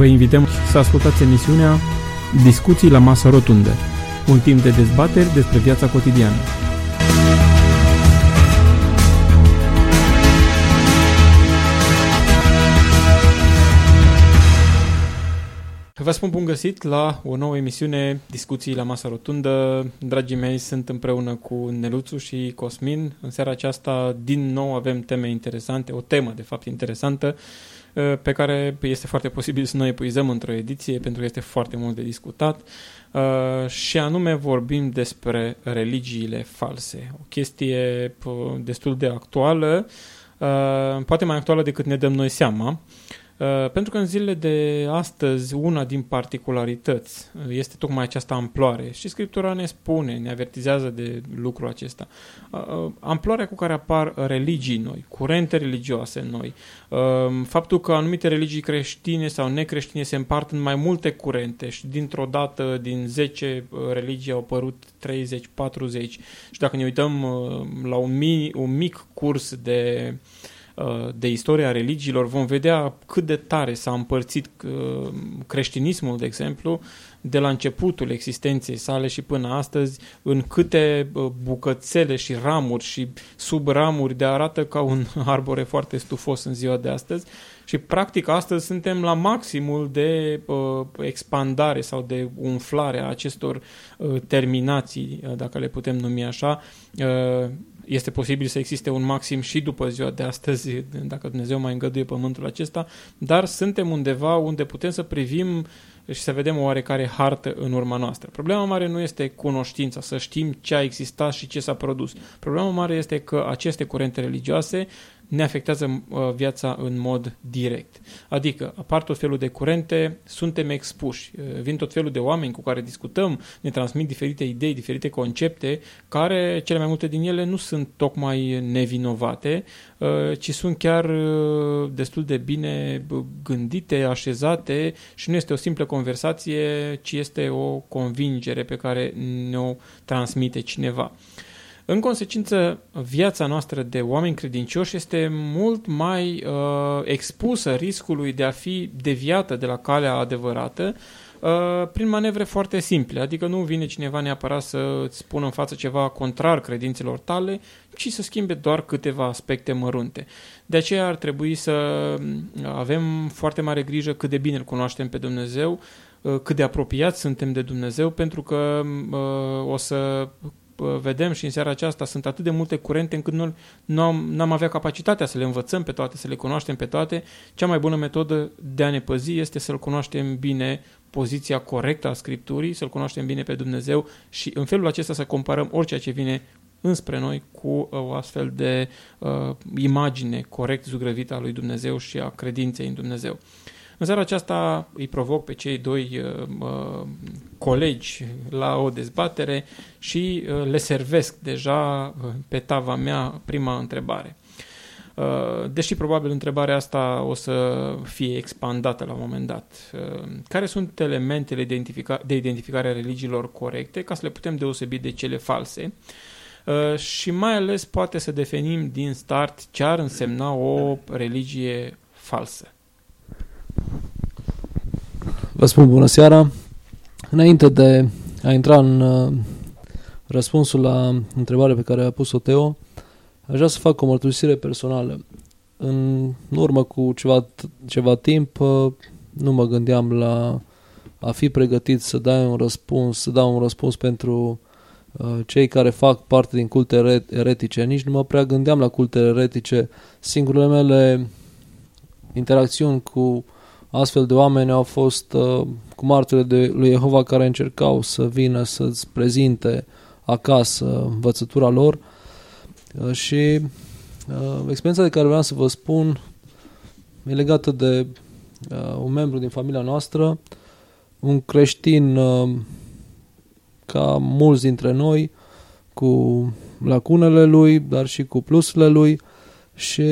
Vă invităm să ascultați emisiunea Discuții la masă rotundă, un timp de dezbateri despre viața cotidiană. Vă spun bun găsit la o nouă emisiune Discuții la masa rotundă. Dragii mei, sunt împreună cu Neluțu și Cosmin. În seara aceasta, din nou, avem teme interesante, o temă, de fapt, interesantă, uh, pe care este foarte posibil să noi epuizăm într-o ediție, pentru că este foarte mult de discutat. Uh, și anume vorbim despre religiile false. O chestie uh, destul de actuală, poate mai actuală decât ne dăm noi seama. Uh, pentru că în zilele de astăzi, una din particularități uh, este tocmai această amploare. Și Scriptura ne spune, ne avertizează de lucrul acesta. Uh, amploarea cu care apar religii noi, curente religioase noi, faptul că anumite religii creștine sau necreștine se împart în mai multe curente și dintr-o dată din 10 religii au apărut 30, 40 și dacă ne uităm la un, mi, un mic curs de Uh, de istoria religiilor, vom vedea cât de tare s-a împărțit uh, creștinismul, de exemplu, de la începutul existenței sale și până astăzi, în câte uh, bucățele și ramuri și subramuri de arată ca un arbore foarte stufos în ziua de astăzi. Și practic astăzi suntem la maximul de uh, expandare sau de umflare a acestor uh, terminații, uh, dacă le putem numi așa, uh, este posibil să existe un maxim și după ziua de astăzi, dacă Dumnezeu mai îngăduie pământul acesta, dar suntem undeva unde putem să privim și să vedem o oarecare hartă în urma noastră. Problema mare nu este cunoștința, să știm ce a existat și ce s-a produs. Problema mare este că aceste curente religioase ne afectează uh, viața în mod direct. Adică apar tot felul de curente, suntem expuși, uh, vin tot felul de oameni cu care discutăm, ne transmit diferite idei, diferite concepte, care cele mai multe din ele nu sunt tocmai nevinovate, uh, ci sunt chiar destul de bine gândite, așezate și nu este o simplă conversație, ci este o convingere pe care ne-o transmite cineva. În consecință, viața noastră de oameni credincioși este mult mai uh, expusă riscului de a fi deviată de la calea adevărată uh, prin manevre foarte simple. Adică nu vine cineva neapărat să îți spună în față ceva contrar credințelor tale, ci să schimbe doar câteva aspecte mărunte. De aceea ar trebui să avem foarte mare grijă cât de bine îl cunoaștem pe Dumnezeu, uh, cât de apropiați suntem de Dumnezeu, pentru că uh, o să vedem și în seara aceasta sunt atât de multe curente încât nu, nu am, n-am avea capacitatea să le învățăm pe toate, să le cunoaștem pe toate. Cea mai bună metodă de a ne păzi este să-L cunoaștem bine poziția corectă a Scripturii, să-L cunoaștem bine pe Dumnezeu și în felul acesta să comparăm orice ce vine înspre noi cu uh, o astfel de uh, imagine corect zugrăvită a lui Dumnezeu și a credinței în Dumnezeu. În seara aceasta îi provoc pe cei doi uh, uh, colegi la o dezbatere și uh, le servesc deja uh, pe tava mea prima întrebare. Uh, deși probabil întrebarea asta o să fie expandată la un moment dat. Uh, care sunt elementele de, identifica- de identificare a religiilor corecte ca să le putem deosebi de cele false? și mai ales poate să definim din start ce ar însemna o religie falsă. Vă spun bună seara. Înainte de a intra în uh, răspunsul la întrebarea pe care a pus-o Teo, aș vrea să fac o mărturisire personală. În urmă cu ceva, ceva timp uh, nu mă gândeam la a fi pregătit să dai un răspuns, să dau un răspuns pentru uh, cei care fac parte din culte eretice. Nici nu mă prea gândeam la cultele eretice. Singurele mele interacțiuni cu astfel de oameni au fost uh, cu martele de lui Jehova care încercau să vină să-ți prezinte acasă învățătura lor. Uh, și uh, experiența de care vreau să vă spun e legată de uh, un membru din familia noastră, un creștin uh, ca mulți dintre noi, cu lacunele lui, dar și cu plusurile lui. Și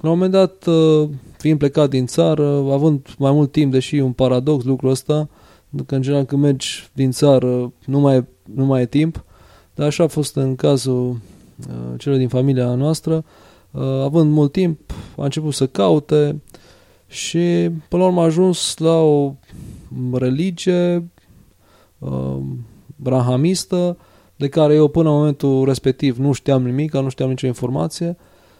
la un moment dat uh, fiind plecat din țară, având mai mult timp, deși e un paradox lucrul ăsta, că în general când mergi din țară nu mai, nu mai e timp, dar așa a fost în cazul uh, celor din familia noastră, uh, având mult timp, a început să caute și până la urmă a ajuns la o religie uh, brahamistă de care eu până în momentul respectiv nu știam nimic, nu știam nicio informație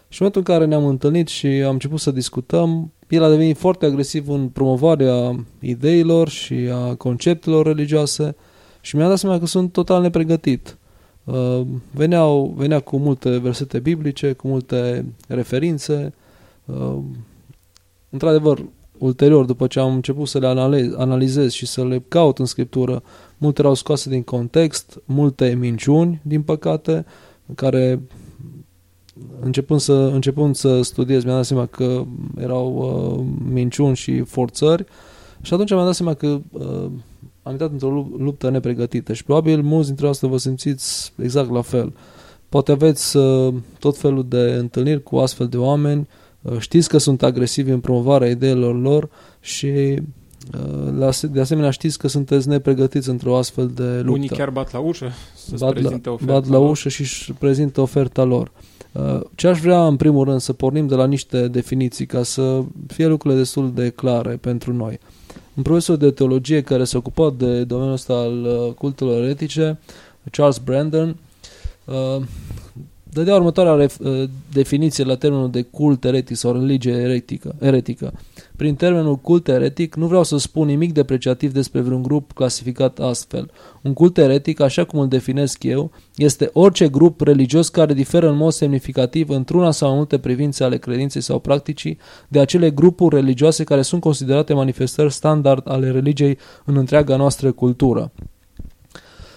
și în momentul în care ne-am întâlnit și am început să discutăm, el a devenit foarte agresiv în promovarea ideilor și a conceptelor religioase și mi-a dat seama că sunt total nepregătit. Uh, veneau, venea cu multe versete biblice, cu multe referințe. Uh, într-adevăr, ulterior, după ce am început să le analiz, analizez și să le caut în scriptură, multe erau scoase din context, multe minciuni, din păcate, care începând să, începând să studiez, mi-am dat seama că erau uh, minciuni și forțări și atunci mi-am dat seama că uh, am intrat într-o luptă nepregătită și probabil mulți dintre voi vă simțiți exact la fel. Poate aveți uh, tot felul de întâlniri cu astfel de oameni, uh, știți că sunt agresivi în promovarea ideilor lor și uh, de asemenea știți că sunteți nepregătiți într-o astfel de luptă. Unii chiar bat la ușă să bat la, bat la ușă și își prezintă oferta lor. Uh, ce aș vrea în primul rând să pornim de la niște definiții ca să fie lucrurile destul de clare pentru noi. Un profesor de teologie care se ocupa de domeniul ăsta al uh, cultelor etice, Charles Brandon, uh, dădea următoarea definiție la termenul de cult eretic sau religie eretică. eretică. Prin termenul cult eretic nu vreau să spun nimic depreciativ despre vreun grup clasificat astfel. Un cult eretic, așa cum îl definesc eu, este orice grup religios care diferă în mod semnificativ într-una sau în multe privințe ale credinței sau practicii de acele grupuri religioase care sunt considerate manifestări standard ale religiei în întreaga noastră cultură.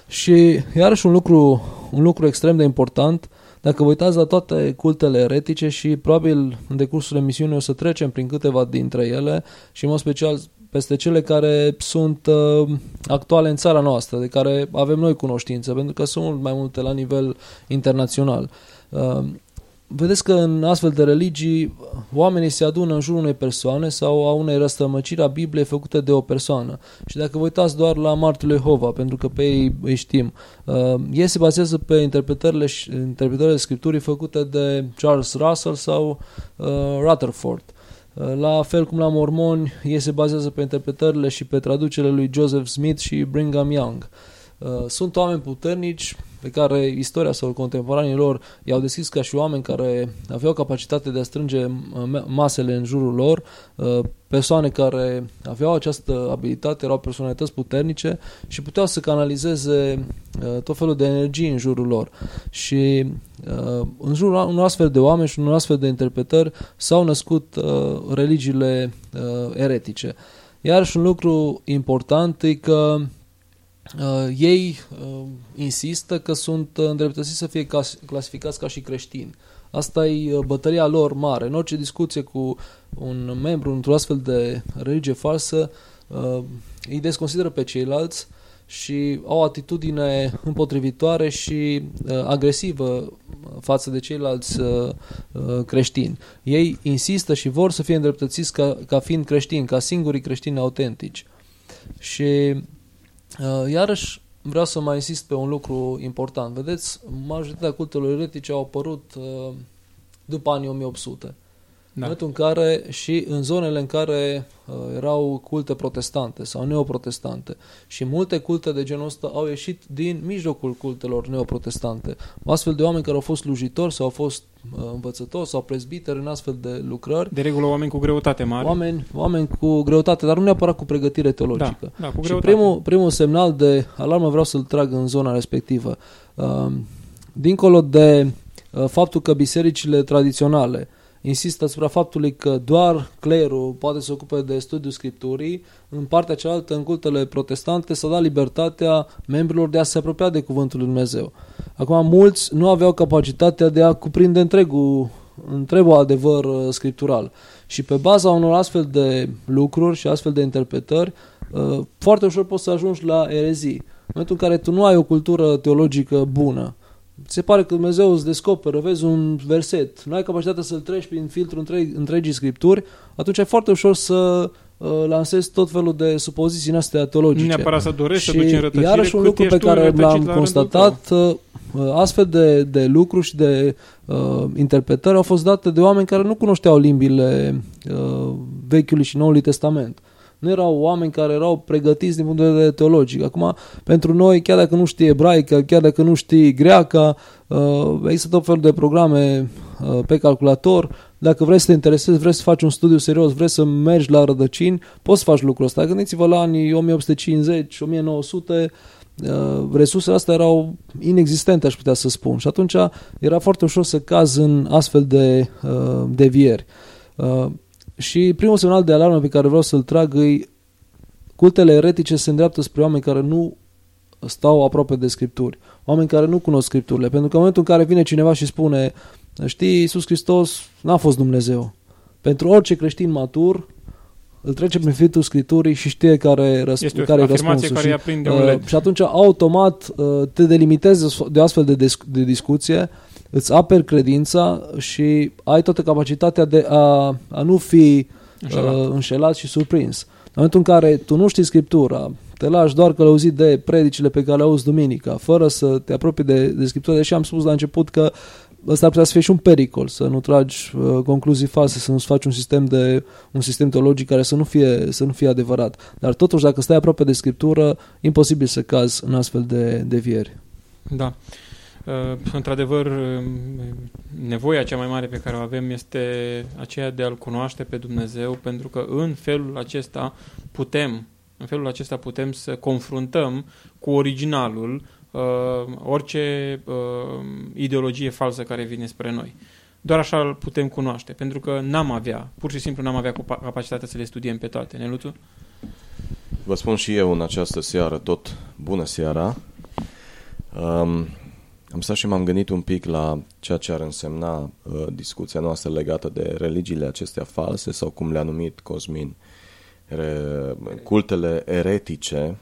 Și iarăși un lucru, un lucru extrem de important – dacă vă uitați la toate cultele eretice și probabil în decursul emisiunii o să trecem prin câteva dintre ele și în mod special peste cele care sunt uh, actuale în țara noastră, de care avem noi cunoștință, pentru că sunt mult mai multe la nivel internațional. Uh, vedeți că în astfel de religii oamenii se adună în jurul unei persoane sau a unei răstămăciri a Bibliei făcute de o persoană. Și dacă vă uitați doar la Martul Jehova, pentru că pe ei îi știm, uh, ei se bazează pe interpretările, interpretările Scripturii făcute de Charles Russell sau uh, Rutherford. Uh, la fel cum la mormoni, ei se bazează pe interpretările și pe traducerile lui Joseph Smith și Brigham Young. Sunt oameni puternici pe care istoria sau contemporanii lor i-au deschis ca și oameni care aveau capacitate de a strânge masele în jurul lor, uh, persoane care aveau această abilitate, erau personalități puternice și puteau să canalizeze uh, tot felul de energii în jurul lor. Și uh, în jurul unor astfel de oameni și unor astfel de interpretări s-au născut religiile eretice. Iar și un lucru important e că uh, ei uh, insistă că sunt îndreptățiți să fie clasificați ca și creștini. Asta e uh, bătălia lor mare. În orice discuție cu un membru într-o astfel de religie falsă, uh, îi desconsideră pe ceilalți și au o atitudine împotrivitoare și uh, agresivă față de ceilalți uh, uh, creștini. Ei insistă și vor să fie îndreptățiți ca, ca fiind creștini, ca singurii creștini autentici. Și Uh, iarăși vreau să mai insist pe un lucru important. Vedeți, majoritatea cultelor eretice au apărut uh, după anii 1800. Da. În momentul în care și în zonele în care uh, erau culte protestante sau neoprotestante și multe culte de genul ăsta au ieșit din mijlocul cultelor neoprotestante. Astfel de oameni care au fost slujitori sau au fost uh, învățători sau prezbiteri în astfel de lucrări. De regulă oameni cu greutate mare. Oameni, oameni cu greutate, dar nu neapărat cu pregătire teologică. Da, da, cu și primul, primul semnal de alarmă vreau să-l trag în zona respectivă. Uh, dincolo de uh, faptul că bisericile tradiționale uh, insistă asupra faptului că doar clerul poate să se ocupe de studiul Scripturii, în partea cealaltă, în cultele protestante, s-a dat libertatea membrilor de a se apropia de Cuvântul Lui Dumnezeu. Acum, mulți nu aveau capacitatea de a cuprinde întregul, întregul adevăr uh, scriptural. Și pe baza unor astfel de lucruri și astfel de interpretări, uh, foarte ușor poți să ajungi la erezii. În momentul în care tu nu ai o cultură teologică bună, se pare că Dumnezeu îți descoperă, vezi un verset, nu ai capacitatea să-l treci prin filtrul întreg, întregii scripturi, atunci e foarte ușor să uh, lansezi tot felul de supoziții în astea teologice. Nu neapărat să dorești și să duci în rătăcire, iarăși un lucru pe care l-am constatat, uh, astfel de, de lucruri și de uh, interpretări au fost date de oameni care nu cunoșteau limbile uh, Vechiului și Noului Testament. Nu erau oameni care erau pregătiți din punct de vedere teologic. Acum, pentru noi, chiar dacă nu știi ebraică, chiar dacă nu știi greaca, uh, există tot felul de programe uh, pe calculator. Dacă vrei să te interesezi, vrei să faci un studiu serios, vrei să mergi la rădăcini, poți să faci lucrul ăsta. Gândiți-vă la anii 1850, 1900, uh, resursele astea erau inexistente, aș putea să spun. Și atunci era foarte ușor să cazi în astfel de devieri. Și primul semnal de alarmă pe care vreau să-l trag e cultele eretice se îndreaptă spre oameni care nu stau aproape de scripturi, oameni care nu cunosc scripturile, pentru că în momentul în care vine cineva și spune, știi, Iisus Hristos n-a fost Dumnezeu. Pentru orice creștin matur, îl trece prin filtrul Scripturii și știe care, răsp- este care e răspunsul. Care și, uh, și atunci, automat, uh, te delimitezi de astfel de, dis- de discuție îți aperi credința și ai toată capacitatea de a, a nu fi înșelat. Uh, înșelat și surprins. În momentul în care tu nu știi Scriptura, te lași doar călăuzit de predicile pe care le auzi duminica, fără să te apropii de, de Scriptură, deși am spus la început că ăsta ar putea să fie și un pericol, să nu tragi uh, concluzii false, să nu-ți faci un sistem, de, un sistem teologic care să nu, fie, să nu fie adevărat. Dar totuși, dacă stai aproape de Scriptură, imposibil să cazi în astfel de, de vieri. Da. Uh, într-adevăr, um, nevoia cea mai mare pe care o avem este aceea de a-L cunoaște pe Dumnezeu, pentru că în felul acesta putem, în felul acesta putem să confruntăm cu originalul uh, orice uh, ideologie falsă care vine spre noi. Doar așa îl putem cunoaște, pentru că n-am avea, pur și simplu n-am avea capacitatea să le studiem pe toate. Neluțu? Vă spun și eu în această seară tot bună seara. Um, am stat și m-am gândit un pic la ceea ce ar însemna uh, discuția noastră legată de religiile acestea false sau cum le-a numit Cosmin, re, cultele eretice.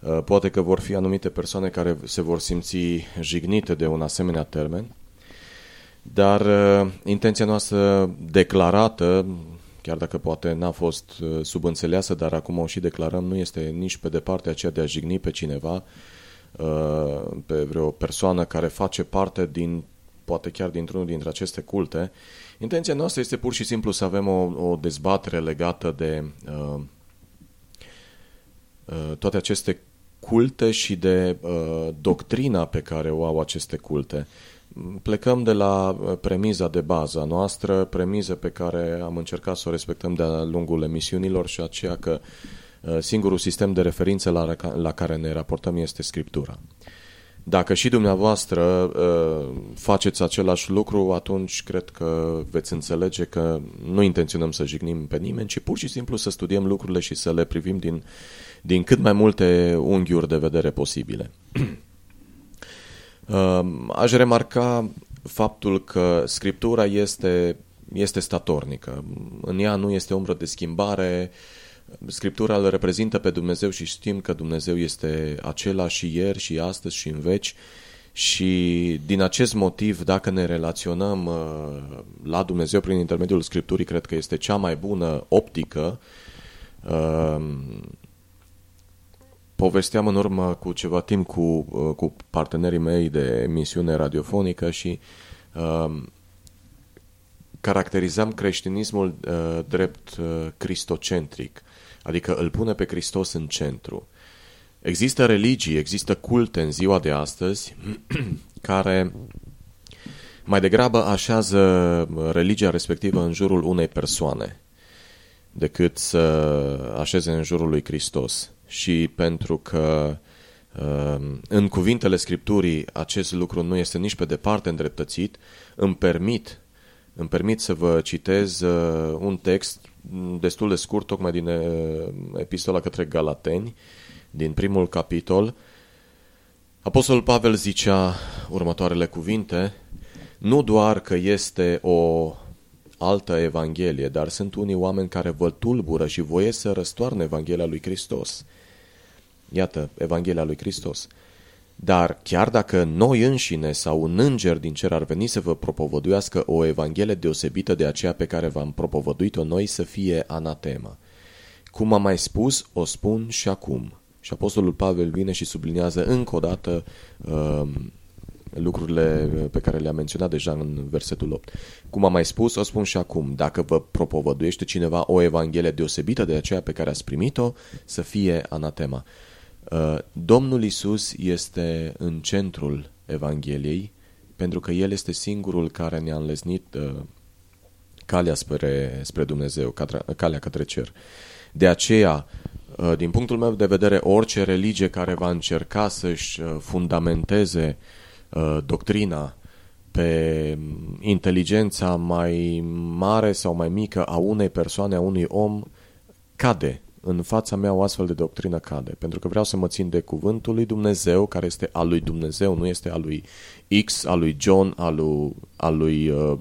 Uh, poate că vor fi anumite persoane care se vor simți jignite de un asemenea termen, dar uh, intenția noastră declarată, chiar dacă poate n-a fost uh, subînțeleasă, dar acum o și declarăm, nu este nici pe departe aceea de a jigni pe cineva, Uh, pe vreo persoană care face parte din, poate chiar dintr-unul dintre aceste culte. Intenția noastră este pur și simplu să avem o, o dezbatere legată de uh, uh, toate aceste culte și de uh, doctrina pe care o au aceste culte. Plecăm de la uh, premiza de bază a noastră, premiză pe care am încercat să o respectăm de-a lungul emisiunilor și aceea că uh, Uh, singurul sistem de referință la, la care ne raportăm este Scriptura. Dacă și dumneavoastră uh, faceți același lucru, atunci cred că veți înțelege că nu intenționăm să jignim pe nimeni, ci pur și simplu să studiem lucrurile și să le privim din, din cât mai multe unghiuri de vedere posibile. Uh, aș remarca faptul că Scriptura este, este statornică. În ea nu este umbră de schimbare, uh, Scriptura îl reprezintă pe Dumnezeu și știm că Dumnezeu este același și ieri și astăzi și în veci și din acest motiv, dacă ne relaționăm uh, la Dumnezeu prin intermediul Scripturii, cred că este cea mai bună optică. Uh, povesteam în urmă cu ceva timp cu, uh, cu partenerii mei de emisiune radiofonică și caracterizam creștinismul drept cristocentric adică îl pune pe Hristos în centru. Există religii, există culte în ziua de astăzi care mai degrabă așează religia respectivă în jurul unei persoane decât să așeze în jurul lui Hristos. Și pentru că um, în cuvintele Scripturii acest lucru nu este nici pe departe îndreptățit, îmi permit, îmi permit să vă citez uh, un text destul de scurt, tocmai din uh, epistola către Galateni, din primul capitol. Apostolul Pavel zicea următoarele cuvinte, nu doar că este o altă evanghelie, dar sunt unii oameni care vă tulbură și voie să răstoarnă Evanghelia lui Hristos. Iată, Evanghelia lui Hristos. Dar chiar dacă noi înșine sau un înger din cer ar veni să vă propovăduiască o evanghelie deosebită de aceea pe care v-am propovăduit-o noi să fie anatema. Cum am mai spus, o spun și acum. Și Apostolul Pavel vine și subliniază încă o dată uh, lucrurile pe care le-am menționat deja în versetul 8. Cum am mai spus, o spun și acum, dacă vă propovăduiește cineva o evanghelie deosebită de aceea pe care ați primit-o, să fie anatema. Uh, Domnul Isus este în centrul Evangheliei, pentru că El este singurul care ne-a înlesnit uh, calea spre, spre Dumnezeu, calea către cer. De aceea, uh, din punctul meu de vedere, orice religie care va încerca să-și fundamenteze doctrina pe inteligența mai mare sau mai mică a unei persoane, a unui om, cade în fața mea o astfel de doctrină cade, pentru că vreau să mă țin de cuvântul lui Dumnezeu, care este al lui Dumnezeu, nu este al lui X, al lui John, al lui, al lui uh,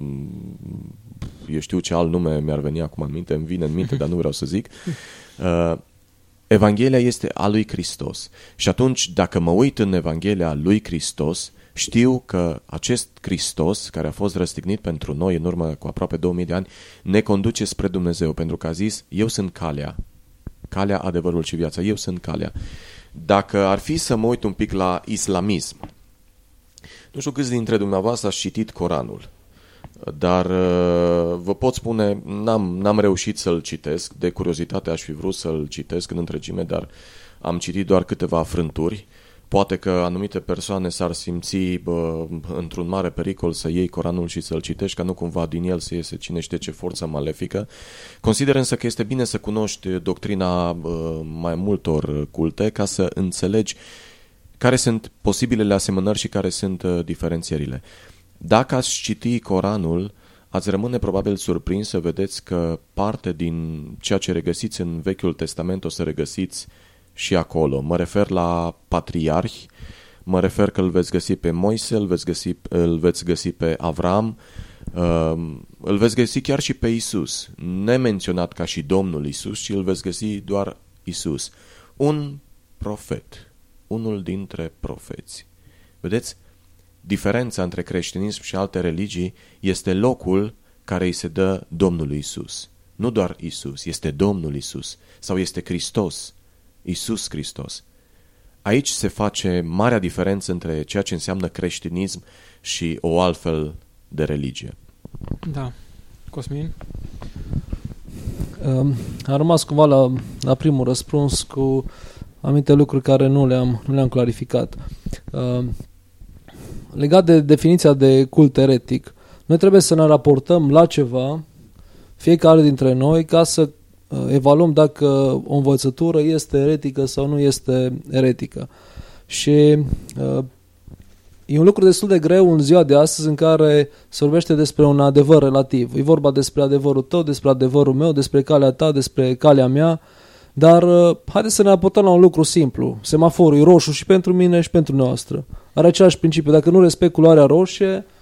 eu știu ce alt nume mi-ar veni acum în minte, îmi vine în minte, dar nu vreau să zic. Uh, Evanghelia este a lui Hristos. Și atunci, dacă mă uit în Evanghelia lui Hristos, știu că acest Hristos, care a fost răstignit pentru noi în urmă cu aproape 2000 de ani, ne conduce spre Dumnezeu, pentru că a zis, eu sunt calea, calea, adevărul și viața. Eu sunt calea. Dacă ar fi să mă uit un pic la islamism, nu știu câți dintre dumneavoastră ați citit Coranul, dar uh, vă pot spune, n-am, n-am reușit să-l citesc, de curiozitate aș fi vrut să-l citesc în întregime, dar am citit doar câteva frânturi Poate că anumite persoane s-ar simți bă, într-un mare pericol să iei Coranul și să-l citești, ca nu cumva din el să iese cine știe ce forță malefică. Consider însă că este bine să cunoști doctrina bă, mai multor culte ca să înțelegi care sunt posibilele asemănări și care sunt uh, diferențierile. Dacă ați citi Coranul, ați rămâne probabil surprins să vedeți că parte din ceea ce regăsiți în Vechiul Testament o să regăsiți uh, și acolo. Mă refer la patriarhi, mă refer că îl veți găsi pe Moise, îl veți găsi, îl veți găsi pe Avram, uh, îl veți găsi chiar și pe Isus, nemenționat ca și Domnul Isus, ci îl veți găsi doar Isus. Un profet, unul dintre profeți. Vedeți? Diferența între creștinism și alte religii este locul care îi se dă Domnului Isus. Nu doar Isus, este Domnul Isus sau este Hristos Isus Hristos. Aici se face marea diferență între ceea ce înseamnă creștinism și o altfel de religie. Da. Cosmin? Um, am rămas cumva la, la primul răspuns cu anumite lucruri care nu le-am, nu le-am clarificat. Um, legat de definiția de cult eretic, noi trebuie să ne raportăm la ceva, fiecare dintre noi, ca să Uh, evaluăm dacă o învățătură este eretică sau nu este eretică. Și uh, e un lucru destul de greu în ziua de astăzi în care se vorbește despre un adevăr relativ. E vorba despre adevărul tău, despre adevărul meu, despre calea ta, despre calea mea, dar uh, haideți să ne apucăm la un lucru simplu. Semaforul e roșu și pentru mine și pentru noastră. Are același principiu. Dacă nu respect culoarea roșie, Uh,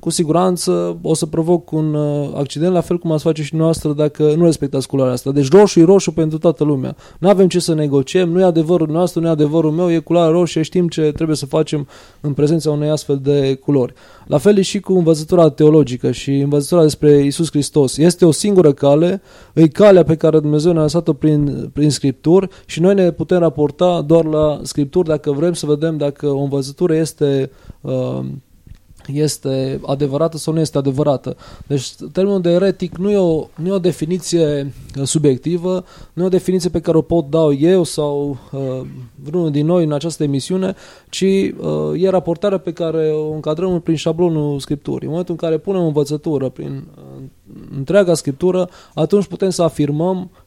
cu siguranță o să provoc un uh, accident, la fel cum ați face și noastră dacă nu respectați culoarea asta. Deci roșu e roșu pentru toată lumea. Nu avem ce să negociem, nu e adevărul nostru, nu e adevărul meu, e culoarea roșie, știm ce trebuie să facem în prezența unei astfel de culori. La fel e și cu învățătura teologică și învățătura despre Isus Hristos. Este o singură cale, e calea pe care Dumnezeu ne-a lăsat-o prin, prin Scripturi și noi ne putem raporta doar la Scripturi dacă vrem să vedem dacă o învățătură este uh, este adevărată sau nu este adevărată. Deci termenul de eretic nu e o, nu e o definiție uh, subiectivă, nu e o definiție pe care o pot da eu sau uh, vreunul din noi în această emisiune, ci uh, e raportarea pe care o încadrăm prin șablonul Scripturii. În momentul în care punem învățătură prin uh, întreaga Scriptură, atunci putem să afirmăm Uh,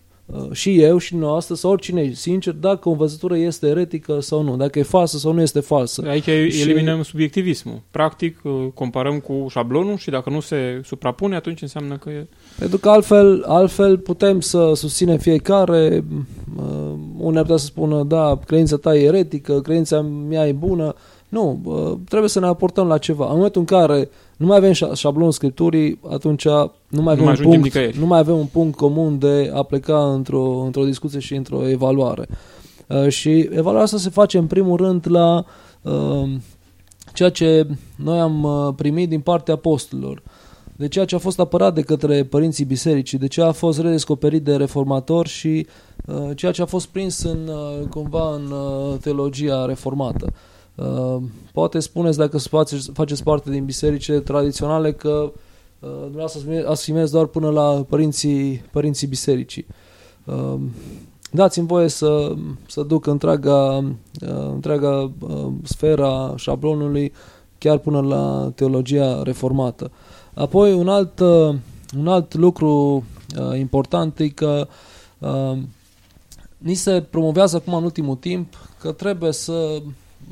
și eu și noastră sau oricine, sincer, dacă o învățătură este eretică sau nu, dacă e falsă sau nu este falsă. Aici și... eliminăm subiectivismul. Practic, uh, comparăm cu șablonul și dacă nu se suprapune, atunci înseamnă că e... Pentru că altfel, altfel putem să susținem fiecare, uh, unul ar putea să spună, da, credința ta e eretică, credința mea e bună, nu, trebuie să ne aportăm la ceva. În momentul în care nu mai avem șablonul scripturii, atunci nu mai, avem nu, mai un punct, nu mai avem un punct comun de a pleca într-o, într-o discuție și într-o evaluare. Uh, și evaluarea asta se face în primul rând la uh, ceea ce noi am uh, primit din partea apostolilor de ceea ce a fost apărat de către părinții bisericii, de ce a fost redescoperit de reformatori și uh, ceea ce a fost prins în, uh, cumva în uh, teologia reformată. Uh, poate spuneți dacă faceți, faceți parte din biserice tradiționale că uh, dumneavoastră asimilezi doar până la părinții, părinții bisericii. Uh, dați-mi voie să, să duc întreaga, întreaga sfera șablonului chiar până la teologia reformată. Apoi un alt, un alt lucru important e că ni se promovează acum în ultimul timp că trebuie să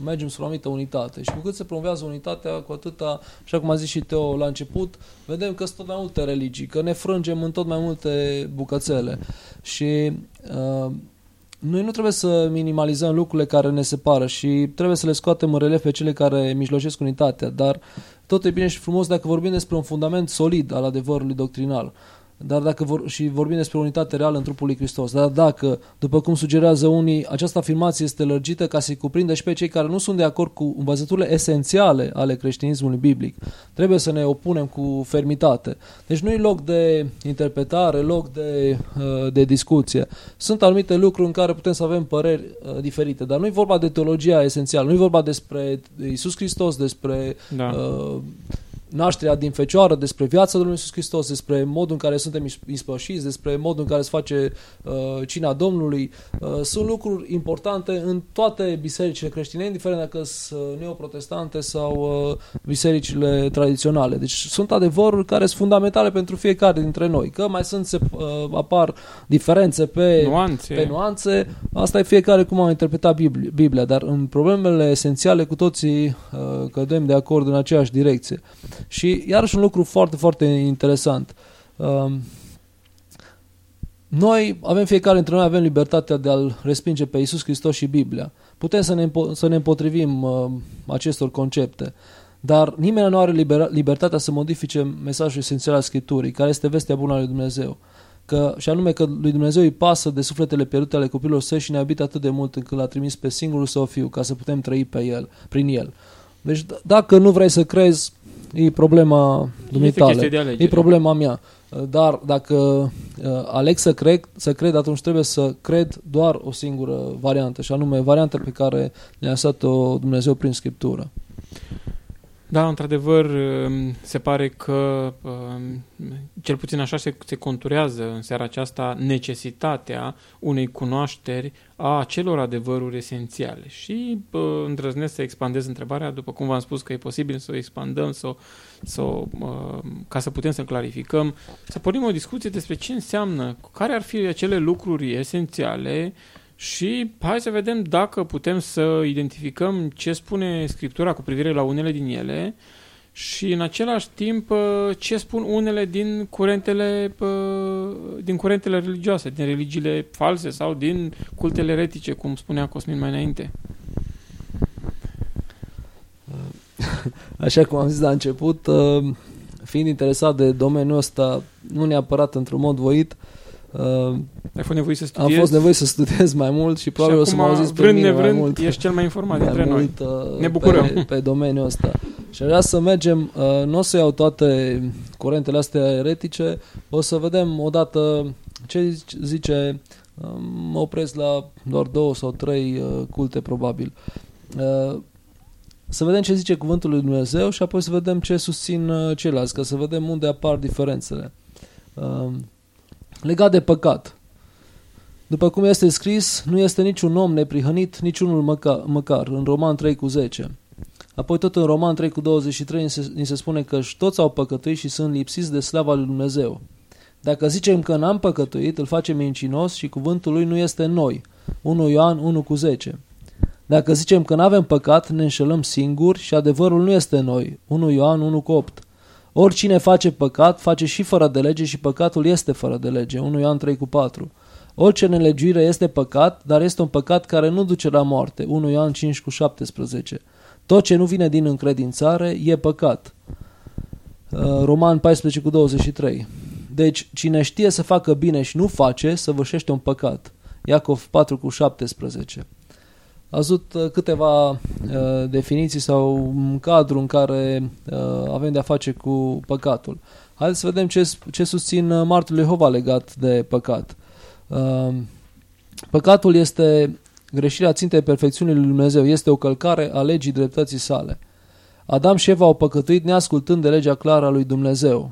mergem spre o anumită unitate. Și cu cât se promovează unitatea, cu atâta, așa cum a zis și Teo la început, vedem că sunt tot mai multe religii, că ne frângem în tot mai multe bucățele. Și uh, noi nu trebuie să minimalizăm lucrurile care ne separă și trebuie să le scoatem în relief pe cele care mijlocesc unitatea, dar tot e bine și frumos dacă vorbim despre un fundament solid al adevărului doctrinal dar dacă vor, și vorbim despre unitate reală în trupul lui Hristos, dar dacă, după cum sugerează unii, această afirmație este lărgită ca să-i cuprindă și pe cei care nu sunt de acord cu învățăturile esențiale ale creștinismului biblic, trebuie să ne opunem cu fermitate. Deci nu e loc de interpretare, loc de, uh, de discuție. Sunt anumite lucruri în care putem să avem păreri uh, diferite, dar nu e vorba de teologia esențială, nu e vorba despre Isus Hristos, despre da. uh, nașterea din fecioară, despre viața Domnului Iisus Hristos, despre modul în care suntem ispășiți, despre modul în care se face uh, cina Domnului. Uh, sunt lucruri importante în toate bisericile creștine, indiferent dacă sunt uh, neoprotestante sau uh, bisericile tradiționale. Deci sunt adevăruri care sunt fundamentale pentru fiecare dintre noi. Că mai sunt, se uh, apar diferențe pe nuanțe. pe nuanțe, asta e fiecare cum a interpretat Biblia, dar în problemele esențiale cu toții uh, cădem de acord în aceeași direcție. Și iarăși un lucru foarte, foarte interesant. Um, noi avem fiecare dintre noi avem libertatea de a-L respinge pe Iisus Hristos și Biblia. Putem să ne, să ne împotrivim uh, acestor concepte, dar nimeni nu are libera, libertatea să modifice mesajul esențial al Scripturii, care este vestea bună a lui Dumnezeu. Că, și anume că lui Dumnezeu îi pasă de sufletele pierdute ale copilor săi și ne abită atât de mult încât l-a trimis pe singurul său fiu ca să putem trăi pe el, prin el. Deci dacă nu vrei să crezi, e problema dumitale, e problema mea. Dar dacă uh, aleg să cred, să cred, atunci trebuie să cred doar o singură variantă, și anume varianta pe care ne-a lăsat-o Dumnezeu prin Scriptură. Da, într-adevăr, um, se pare că, um, cel puțin așa se, se conturează în seara aceasta, necesitatea unei cunoașteri a celor adevăruri esențiale. Și îndrăznesc să expandez întrebarea, după cum v-am spus că e posibil să o expandăm, să, să, ca să putem să clarificăm, să pornim o discuție despre ce înseamnă, care ar fi acele lucruri esențiale și hai să vedem dacă putem să identificăm ce spune Scriptura cu privire la unele din ele și în același timp ce spun unele din curentele, din curentele religioase, din religiile false sau din cultele eretice, cum spunea Cosmin mai înainte. Așa cum am zis la început, fiind interesat de domeniul ăsta, nu neapărat într-un mod voit, Uh, Ai fost nevoit să studiezi? Am fost nevoit să studiez mai mult și probabil și o să mă auziți vrând, pe mine nevrând, mai mult. ești cel mai informat dintre noi. Mult, uh, ne bucurăm. Pe, pe domeniul ăsta. Și vrea să mergem, uh, nu o să iau toate curentele astea eretice, o să vedem odată ce zice, uh, mă opresc la doar două sau trei uh, culte probabil. Uh, să vedem ce zice cuvântul lui Dumnezeu și apoi să vedem ce susțin uh, ceilalți, ca să vedem unde apar diferențele. Uh, legat de păcat. După cum este scris, nu este niciun om neprihănit, niciunul măcar, măcar în Roman 3 cu 10. Apoi tot în Roman 3 cu 23 ni se, ni se spune că toți au păcătuit și sunt lipsiți de slava lui Dumnezeu. Dacă zicem că n-am păcătuit, îl facem mincinos și cuvântul lui nu este în noi. 1 Ioan 1 cu 10. Dacă zicem că nu avem păcat, ne înșelăm singuri și adevărul nu este în noi. 1 Ioan 1 cu 8. Oricine face păcat, face și fără de lege și păcatul este fără de lege. 1 Ioan 3 cu 4. Orice nelegiuire este păcat, dar este un păcat care nu duce la moarte. 1 Ioan 5 cu 17. Tot ce nu vine din încredințare e păcat. Uh, Roman 14 cu 23. Deci, cine știe să facă bine și nu face, săvârșește un păcat. Iacov 4 cu 17 văzut uh, câteva uh, definiții sau un cadru în care uh, avem de-a face cu păcatul. Haideți să vedem ce, ce susțin uh, martul Jehova legat de păcat. Uh, păcatul este Greșirea țintei perfecțiunii lui Dumnezeu este o călcare a legii dreptății sale. Adam și Eva au păcătuit neascultând de legea clară a lui Dumnezeu.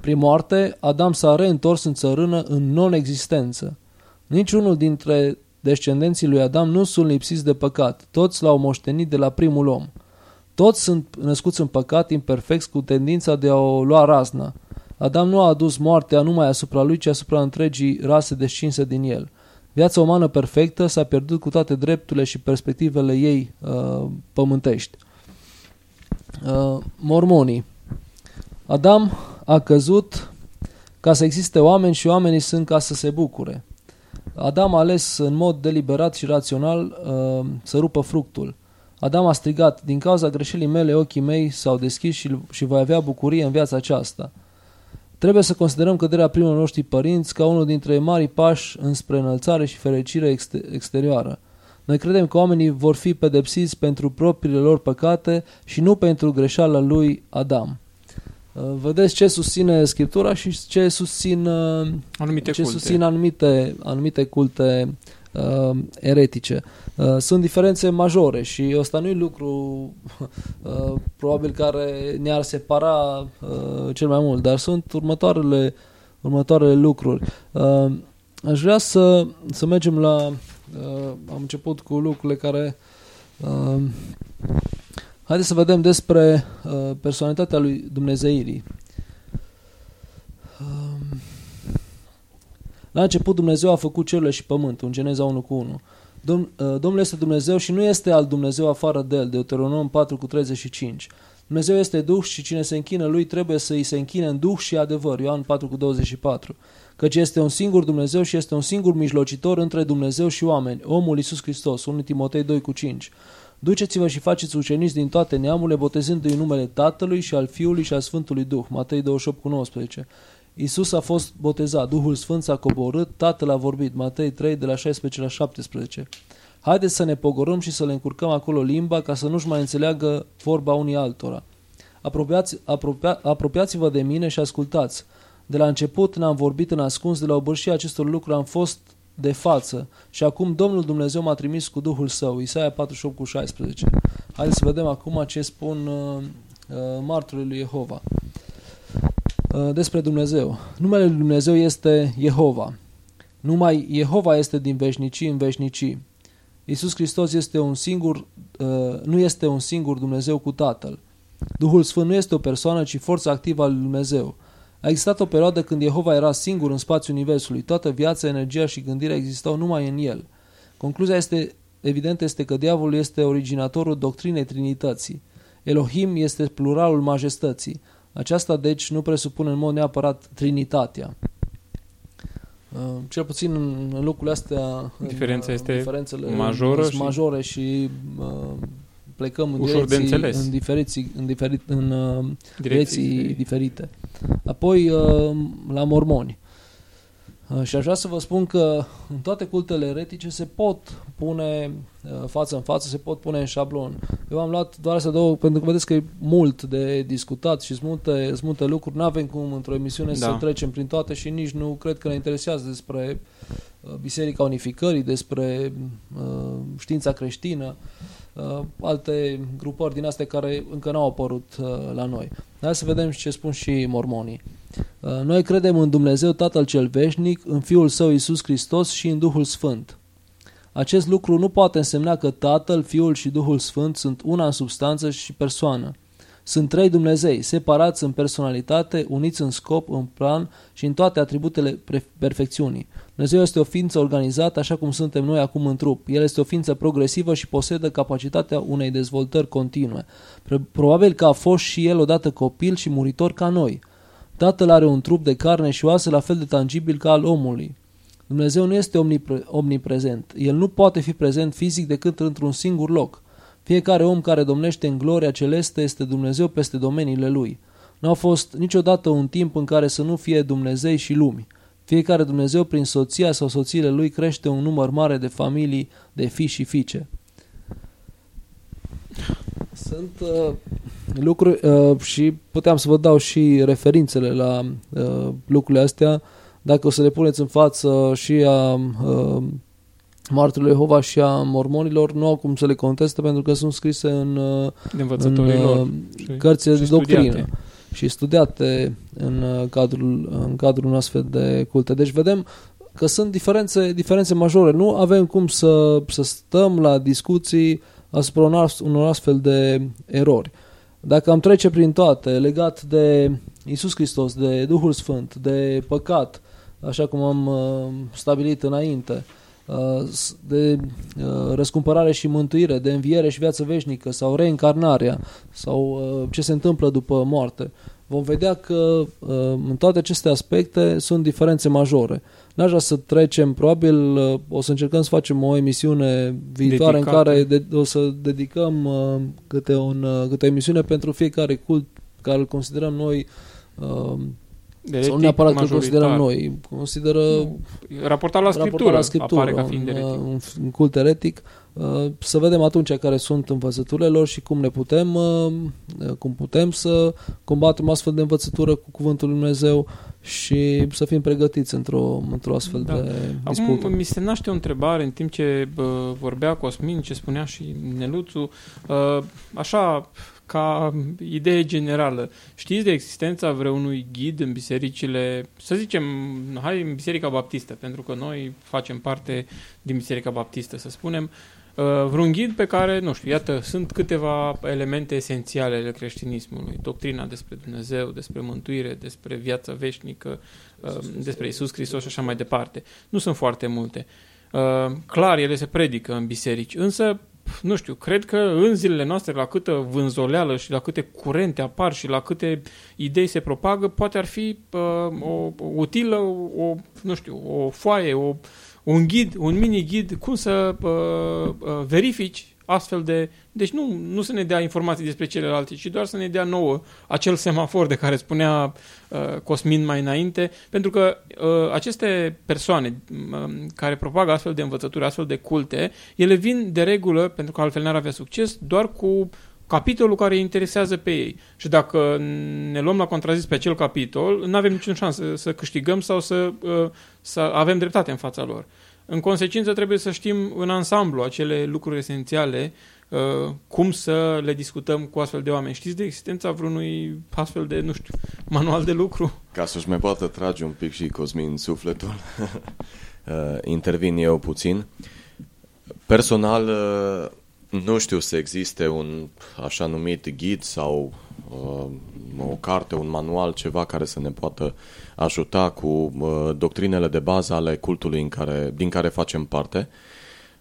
Prin moarte, Adam s-a reîntors în țărână în non-existență. Niciunul dintre descendenții lui Adam nu sunt lipsiți de păcat. Toți l-au moștenit de la primul om. Toți sunt născuți în păcat, imperfecți, cu tendința de a o lua razna. Adam nu a adus moartea numai asupra lui, ci asupra întregii rase descinse din el. Viața umană perfectă s-a pierdut cu toate drepturile și perspectivele ei uh, pământești. Uh, mormonii Adam a căzut ca să existe oameni și oamenii sunt ca să se bucure. Adam a ales în mod deliberat și rațional uh, să rupă fructul. Adam a strigat, din cauza greșelii mele ochii mei s-au deschis și, și voi avea bucurie în viața aceasta. Trebuie să considerăm căderea primului noștri părinți ca unul dintre mari pași înspre înălțare și fericire exterioară. Noi credem că oamenii vor fi pedepsiți pentru propriile lor păcate și nu pentru greșeala lui Adam. Uh, vedeți ce susține Scriptura și ce susțin, uh, anumite ce culte. susțin anumite, anumite culte uh, eretice. Uh, sunt diferențe majore și ăsta nu e lucru uh, probabil care ne-ar separa uh, cel mai mult, dar sunt următoarele, următoarele lucruri. Uh, aș vrea să, să mergem la... Uh, am început cu lucrurile care... Uh, haideți să vedem despre uh, personalitatea lui Dumnezeirii. Uh, la început Dumnezeu a făcut cerurile și pământul, în Geneza 1 cu 1. Dom uh, Domnul este Dumnezeu și nu este alt Dumnezeu afară de el, Deuteronom 4 cu 35. Dumnezeu este Duh și cine se închină lui trebuie să îi se închine în Duh și adevăr, Ioan 4 cu 24. Căci este un singur Dumnezeu și este un singur mijlocitor între Dumnezeu și oameni, omul Iisus Hristos, 1 Timotei 2 cu 5. Duceți-vă și faceți uceniți din toate neamurile, botezându-i numele Tatălui și al Fiului și al Sfântului Duh, Matei 28 cu 19. Iisus a fost botezat, Duhul Sfânt s-a coborât, Tatăl a vorbit, Matei 3 de la 16 la 17. Haideți să ne pogorâm și să le încurcăm acolo limba ca să nu-și mai înțeleagă vorba unii altora. Apropiați, apropia, apropiați-vă de mine și ascultați. De la început n-am vorbit în ascuns, de la obârșia acestor lucruri am fost de față și acum Domnul Dumnezeu m-a trimis cu Duhul Său. Isaia 48 cu 16. Haideți să vedem acum ce spun uh, uh, marturii lui Jehova. Uh, despre Dumnezeu. Numele lui Dumnezeu este Jehova. Numai Jehova este din veșnicii în veșnicii. Iisus Hristos este un singur, uh, nu este un singur Dumnezeu cu Tatăl. Duhul Sfânt nu este o persoană, ci forța activă a lui Dumnezeu. A existat o perioadă când Jehova era singur în spațiul Universului. Toată viața, energia și gândirea existau numai în el. Concluzia este, evident este că diavolul este originatorul doctrinei Trinității. Elohim este pluralul majestății. Aceasta, deci, nu presupune în mod neapărat Trinitatea. Uh, cel puțin în, în lucrurile astea Diferența în, este diferențele majoră sunt și- majore și uh, plecăm în Ușor de direcții, înțeles. în, diferiți, în, diferit, în uh, Direcții direcții diferite. Apoi uh, la mormoni. Uh, Și aș vrea să vă spun că în toate cultele eretice se pot pune uh, față în față, se pot pune în șablon. Eu am luat doar să două, pentru că vedeți că e mult de discutat și sunt multe, sunt multe lucruri. Nu avem cum într-o emisiune Da. să trecem prin toate și nici nu cred că ne interesează despre uh, Biserica Unificării, despre uh, știința creștină, uh, alte grupări din astea care încă n-au apărut uh, la noi. Hai să vedem ce spun și mormonii. Uh, Noi credem în Dumnezeu Tatăl cel Veșnic, în Fiul Său Iisus Hristos și în Duhul Sfânt. Acest lucru nu poate însemna că Tatăl, Fiul și Duhul Sfânt sunt una în substanță și persoană. Sunt trei Dumnezei, separați în personalitate, uniți în scop, în plan și în toate atributele pre- perfecțiunii. Dumnezeu este o ființă organizată așa cum suntem noi acum în trup. El este o ființă progresivă și posedă capacitatea unei dezvoltări continue. Pro- Probabil că a fost și el odată copil și muritor ca noi. Tatăl are un trup de carne și oase la fel de tangibil ca al omului. Dumnezeu nu este omnipre- omniprezent. El nu poate fi prezent fizic decât într-un singur loc. Fiecare om care domnește în gloria celestă este Dumnezeu peste domeniile lui. Nu a fost niciodată un timp în care să nu fie Dumnezei și lumi. Fiecare Dumnezeu prin soția sau soțiile lui crește un număr mare de familii, de fi și fiice. Sunt uh, lucruri uh, și puteam să vă dau și referințele la uh, lucrurile astea, dacă o să le puneți în față și a uh, marturilor Jehova și a mormonilor nu au cum să le conteste pentru că sunt scrise în, uh, De în învățătorii lor. uh, și- cărțile și de doctrină studiate. și studiate în uh, cadrul, în cadrul unui astfel de culte. Deci vedem că sunt diferențe, diferențe majore. Nu avem cum să, să stăm la discuții asupra unor, ast- unor astfel de erori. Dacă am trece prin toate, legat de Isus Hristos, de Duhul Sfânt, de păcat, așa cum am uh, stabilit înainte, uh, s- de uh, răscumpărare și mântuire, de înviere și viață veșnică sau reîncarnarea sau uh, ce se întâmplă după moarte, vom vedea că uh, în toate aceste aspecte sunt diferențe majore. N-aș vrea să trecem, probabil uh, o să încercăm să facem o emisiune viitoare Dedicată. în care de, o să dedicăm uh, câte, un, uh, câte o emisiune pentru fiecare cult care îl considerăm noi uh, De sau nu etic neapărat că îl majoritar. considerăm noi, consideră Nu, Raportat la raportat scriptură, la scriptură apare ca fiind un, eretic. uh, un, un cult eretic, uh, să vedem atunci care sunt învățăturile lor și cum ne putem, uh, cum putem să combatem astfel de învățătură cu cuvântul Lui Dumnezeu și să fim pregătiți într-o, într-o astfel Da. de dispută. Acum mi se naște o întrebare în timp ce bă, vorbea Cosmin, ce spunea și Neluțu, uh, așa ca idee generală. Știți de existența vreunui ghid în bisericile, să zicem, hai în Biserica Baptistă, pentru că noi facem parte din Biserica Baptistă, să spunem, uh, vreun ghid pe care, nu știu, iată, sunt câteva elemente esențiale ale creștinismului. Doctrina despre Dumnezeu, despre mântuire, despre viața veșnică, uh, despre Isus Hristos și așa mai departe. Nu sunt foarte multe. Uh, clar, ele se predică în biserici, însă, pf, nu știu, cred că în zilele noastre, la câtă vânzoleală și la câte curente apar și la câte idei se propagă, poate ar fi uh, o, o utilă, o, nu știu, o foaie, o, un ghid, un mini-ghid, cum să uh, uh, verifici astfel de... Deci nu, nu să ne dea informații despre celelalte, ci doar să ne dea nouă acel semafor de care spunea uh, Cosmin mai înainte, pentru că uh, aceste persoane uh, care propagă astfel de învățături, astfel de culte, ele vin de regulă, pentru că altfel n-ar avea succes, doar cu capitolul care îi interesează pe ei. Și dacă ne luăm la contrazis pe acel capitol, nu avem niciun șansă să câștigăm sau să, uh, să avem dreptate în fața lor. În consecință trebuie să știm în ansamblu acele lucruri esențiale, uh, cum să le discutăm cu astfel de oameni. Știți de existența vreunui astfel de, nu știu, manual de lucru? Ca să-și mai poată trage un pic și Cosmin sufletul, uh, intervin eu puțin. Personal, uh, nu știu să existe un așa numit ghid sau uh, o carte, un manual, ceva care să ne poată ajuta cu uh, doctrinele de bază ale cultului în care, din care facem parte.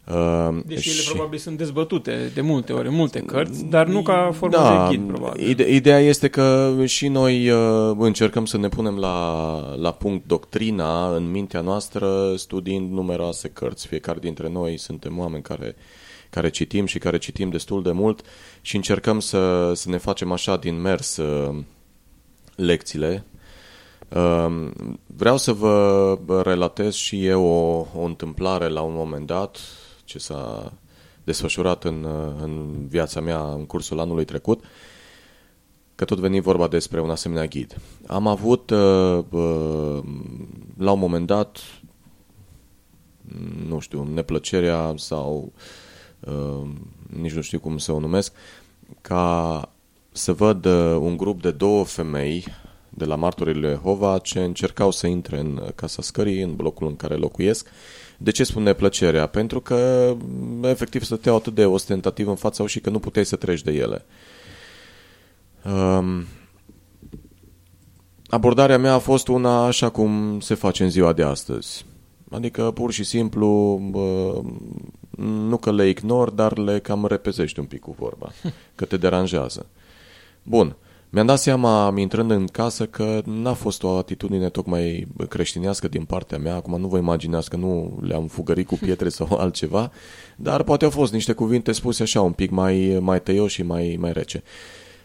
Uh, Deși ele și- probabil sunt dezbătute de multe ori, în multe cărți, dar nu ca formă da, de ghid, probabil. ide- ideea este că și noi uh, încercăm să ne punem la, la punct doctrina în mintea noastră studiind numeroase cărți. Fiecare dintre noi suntem oameni care, care citim și care citim destul de mult și încercăm să, să ne facem așa din mers uh, lecțiile. Uh, vreau să vă relatez și eu o, o întâmplare la un moment dat ce s-a desfășurat în, uh, în viața mea în cursul anului trecut, că tot veni vorba despre un asemenea ghid. Am avut, uh, uh, la un moment dat, nu știu, neplăcerea sau uh, nici nu știu cum să o numesc, ca să văd uh, un grup de două femei de la martorile Jehova ce încercau să intre în casa scării, în blocul în care locuiesc. De ce spun neplăcerea? Pentru că efectiv stăteau atât de ostentativ în fața ușii că nu puteai să treci de ele. Um, abordarea mea a fost una așa cum se face în ziua de astăzi. Adică pur și simplu bă, nu că le ignor, dar le cam repezești un pic cu vorba, că te deranjează. Bun, mi-am dat seama, intrând în casă, că n-a fost o atitudine tocmai creștinească din partea mea. Acum nu vă imaginați că nu le-am fugărit cu pietre sau altceva, dar poate au fost niște cuvinte spuse așa, un pic mai, mai tăioși și mai, mai rece.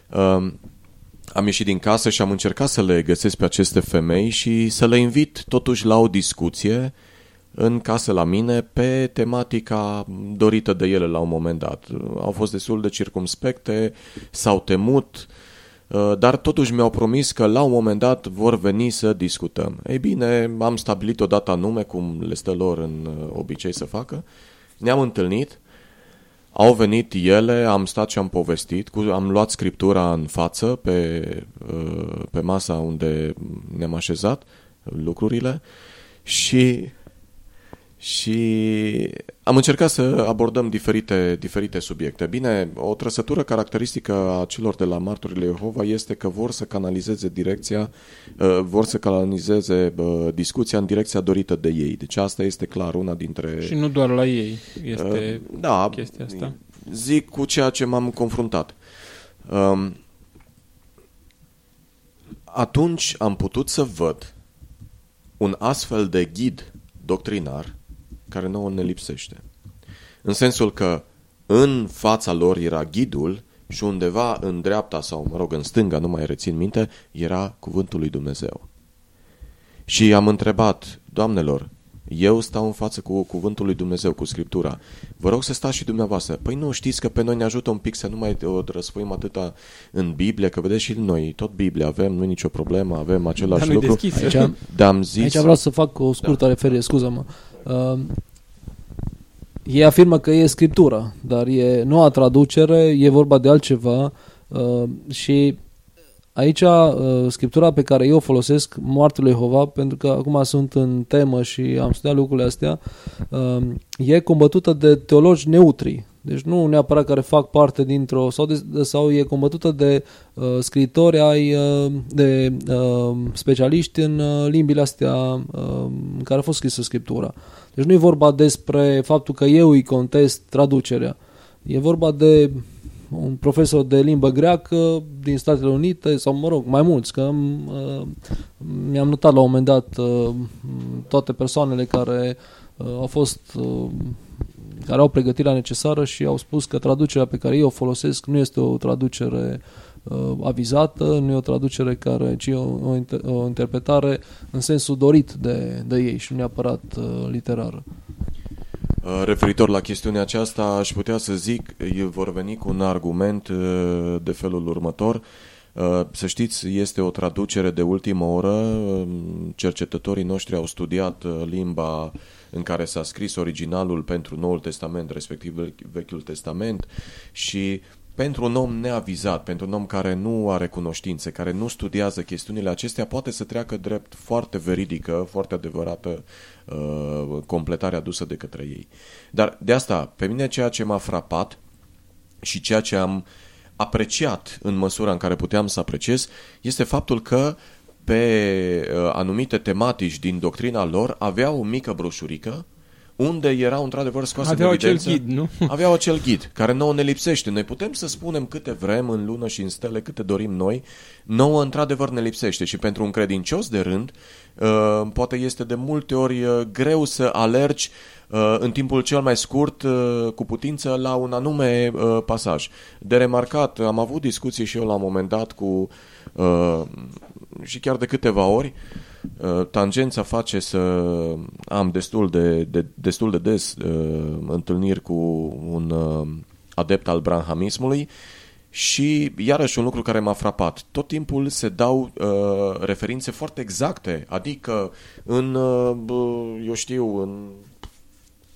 Um, am ieșit din casă și am încercat să le găsesc pe aceste femei și să le invit totuși la o discuție în casă la mine pe tematica dorită de ele la un moment dat. Au fost destul de circumspecte, s-au temut, uh, dar totuși mi-au promis că la un moment dat vor veni să discutăm. Ei bine, am stabilit o dată anume, cum le stă lor în uh, obicei să facă, ne-am întâlnit, au venit ele, am stat și am povestit, cu, am luat scriptura în față pe, uh, pe masa unde ne-am așezat lucrurile și și am încercat să abordăm diferite, diferite subiecte. Bine, o trăsătură caracteristică a celor de la Marturile Jehova este că vor să canalizeze direcția, uh, vor să canalizeze uh, discuția în direcția dorită de ei. Deci asta este clar una dintre... Și nu doar la ei este uh, da, chestia asta. Zic cu ceea ce m-am confruntat. Um, atunci am putut să văd un astfel de ghid doctrinar care nouă ne lipsește. În sensul că în fața lor era ghidul și undeva în dreapta sau, mă rog, în stânga, nu mai rețin minte, era cuvântul lui Dumnezeu. Și am întrebat, doamnelor, eu stau în față cu cuvântul lui Dumnezeu, cu Scriptura. Vă rog să stați și dumneavoastră. Păi nu, știți că pe noi ne ajută un pic să nu mai o răsfoim atâta în Biblie, că vedeți și noi, tot Biblia avem, nu e nicio problemă, avem același Dar lucru. Aici, Dar am zis... aici vreau să fac o scurtă da. referire, scuză-mă. Uh, ei afirmă că e scriptură, dar e noua traducere, e vorba de altceva. Uh, și aici uh, scriptura pe care eu o folosesc, Moartele Jehova, pentru că acum sunt în temă și am studiat lucrurile astea, uh, e combătută de teologi neutri, deci nu neapărat care fac parte dintr-o sau, de, sau e combătută de uh, scritori ai uh, de uh, specialiști în uh, limbile astea uh, în care a fost scrisă scriptura. Deci nu e vorba despre faptul că eu îi contest traducerea. E vorba de un profesor de limbă greacă din Statele Unite sau, mă rog, mai mulți, că uh, mi-am notat la un moment dat uh, toate persoanele care uh, au fost uh, care au pregătirea necesară și au spus că traducerea pe care eu o folosesc nu este o traducere uh, avizată, nu e o traducere care, ci o, o, o interpretare în sensul dorit de, de ei și nu neapărat uh, literară. Uh, referitor la chestiunea aceasta, aș putea să zic, vor veni cu un argument uh, de felul următor. Uh, să știți, este o traducere de ultimă oră. Um, cercetătorii noștri au studiat limba în care s-a scris originalul pentru Noul Testament, respectiv Vechiul Testament și pentru un om neavizat, pentru un om care nu are cunoștințe, care nu studiază chestiunile acestea, poate să treacă drept foarte veridică, foarte adevărată uh, completare adusă de către ei. Dar de asta, pe mine ceea ce m-a frapat și ceea ce am apreciat în măsura în care puteam să apreciez este faptul că pe uh, anumite tematici din doctrina lor aveau o mică broșurică unde erau într-adevăr scoase Aveau de evidență. acel ghid, nu? Aveau acel ghid, care nouă ne lipsește. Noi putem să spunem câte vrem în lună și în stele, câte dorim noi, nouă într-adevăr ne lipsește și pentru un credincios de rând, uh, poate este de multe ori uh, greu să alergi uh, în timpul cel mai scurt cu putință la un anume pasaj. De remarcat, am avut discuții și eu la un moment dat cu și chiar de câteva ori, uh, tangența face să am destul de, de, destul de des uh, întâlniri cu un uh, adept al branhamismului și iarăși un lucru care m-a frapat. Tot timpul se dau uh, referințe foarte exacte, adică în, uh, eu știu, în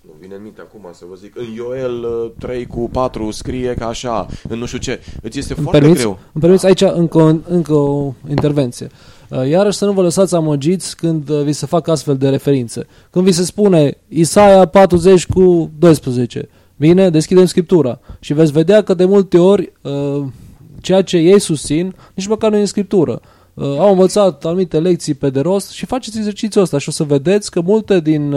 nu vine în minte acum să vă zic, în Ioel 3 uh, cu 4 scrie ca așa, în nu știu ce. Îți este îmi foarte permiți, greu. Îmi permiți aici încă, încă o intervenție. Uh, iarăși să nu vă lăsați amăgiți când uh, vi se fac astfel de referințe. Când vi se spune Isaia 40 cu 12, bine, deschidem Scriptura și veți vedea că de multe ori ceea ce ei susțin nici măcar nu e în Scriptură. Au învățat anumite lecții pe de rost și faceți exercițiul ăsta și o să vedeți că multe din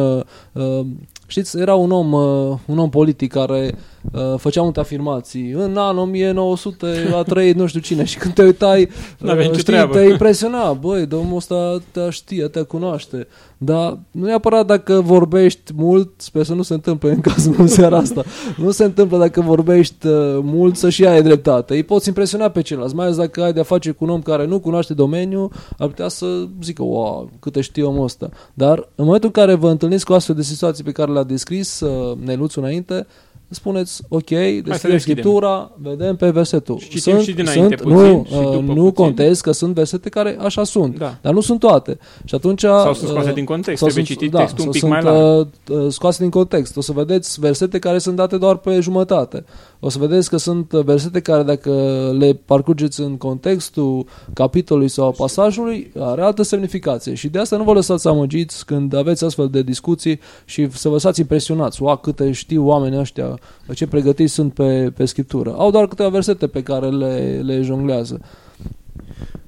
Știți, era un om, uh, un om politic care uh, făcea multe afirmații. În anul 1900 a trăit nu știu cine și când te uitai, uh, știi, te impresiona. Băi, domnul ăsta te știe, te cunoaște. Dar nu neapărat dacă vorbești mult, sper să nu se întâmple în cazul în seara asta, nu se întâmplă dacă vorbești uh, mult să și ai dreptate. Îi poți impresiona pe ceilalți, mai ales dacă ai de-a face cu un om care nu cunoaște domeniul, ar putea să zică, wow, câte știe omul ăsta. Dar în momentul în care vă întâlniți cu astfel de situații pe care le-a descris uh, Neluțu înainte, spuneți, ok, deschidem Scriptura, vedem pe versetul. Și sunt, și dinainte sunt, puțin, nu, și după uh, nu puțin. contez că sunt versete care așa sunt, Da. dar nu sunt toate. Și atunci... Sau sunt scoase uh, din context, sau trebuie sunt- citit da, textul un sau pic mai sunt, larg. uh, uh, scoase din context. O să vedeți versete care sunt date doar pe jumătate. O să vedeți că sunt uh, versete care dacă le parcurgeți în contextul capitolului sau a pasajului, are altă semnificație. Și de asta nu vă lăsați amăgiți când aveți astfel de discuții și să vă lăsați impresionați. Oa, câte știu oamenii ăștia, ce pregătiți sunt pe, pe scriptură. Au doar câteva versete pe care le, le jonglează.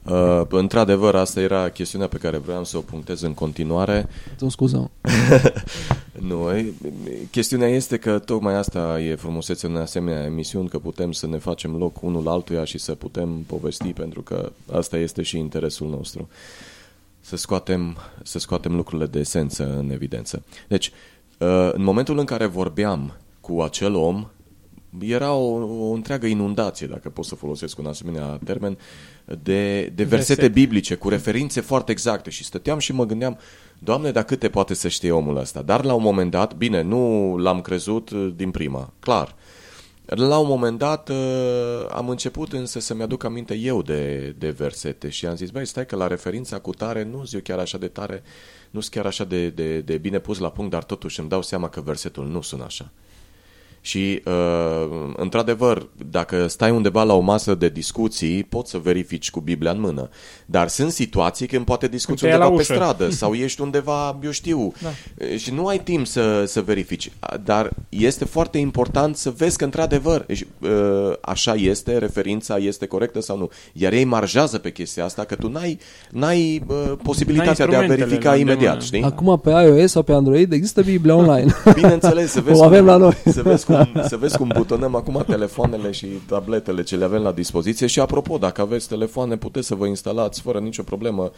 Uh, într-adevăr, asta era chestiunea pe care vreau să o punctez în continuare. Îmi scuză. Nu, e- chestiunea este că tocmai asta e frumusețea în asemenea emisiuni, că putem să ne facem loc unul altuia și să putem povesti, pentru că asta este și interesul nostru. Să scoatem, să scoatem lucrurile de esență în evidență. Deci, uh, în momentul în care vorbeam cu acel om, era o, o întreagă inundație, dacă pot să folosesc un asemenea termen, de, de versete Versete. biblice cu referințe foarte exacte și stăteam și mă gândeam, Doamne, dar câte poate să știe omul ăsta? Dar la un moment dat, bine, nu l-am crezut uh, din prima, clar. La un moment dat uh, am început însă să-mi aduc aminte eu de, de versete și am zis, băi, stai că la referința cu tare nu sunt eu chiar așa de tare, nu sunt chiar așa de, de, de bine pus la punct, dar totuși îmi dau seama că versetul nu sună așa. Și, uh, într-adevăr, dacă stai undeva la o masă de discuții, poți să verifici cu Biblia în mână. Dar sunt situații când poate discuți Când te ia undeva la pe ușă. stradă sau ești undeva, eu știu, Da. și nu ai timp să, să verifici. Dar este foarte important să vezi că, într-adevăr, și, uh, așa este, referința este corectă sau nu. Iar ei marjează pe chestia asta, că tu n-ai, n-ai uh, posibilitatea de a instrumentele verifica la imediat, îndemână. știi? Acum pe iOS sau pe Android există Biblia online. Bineînțeles, să vezi O avem cum, la noi. Să vezi, cum, să vezi cum butonăm acum telefoanele și tabletele ce le avem la dispoziție și apropo, dacă aveți telefoane, puteți să vă instalați fără nicio problemă.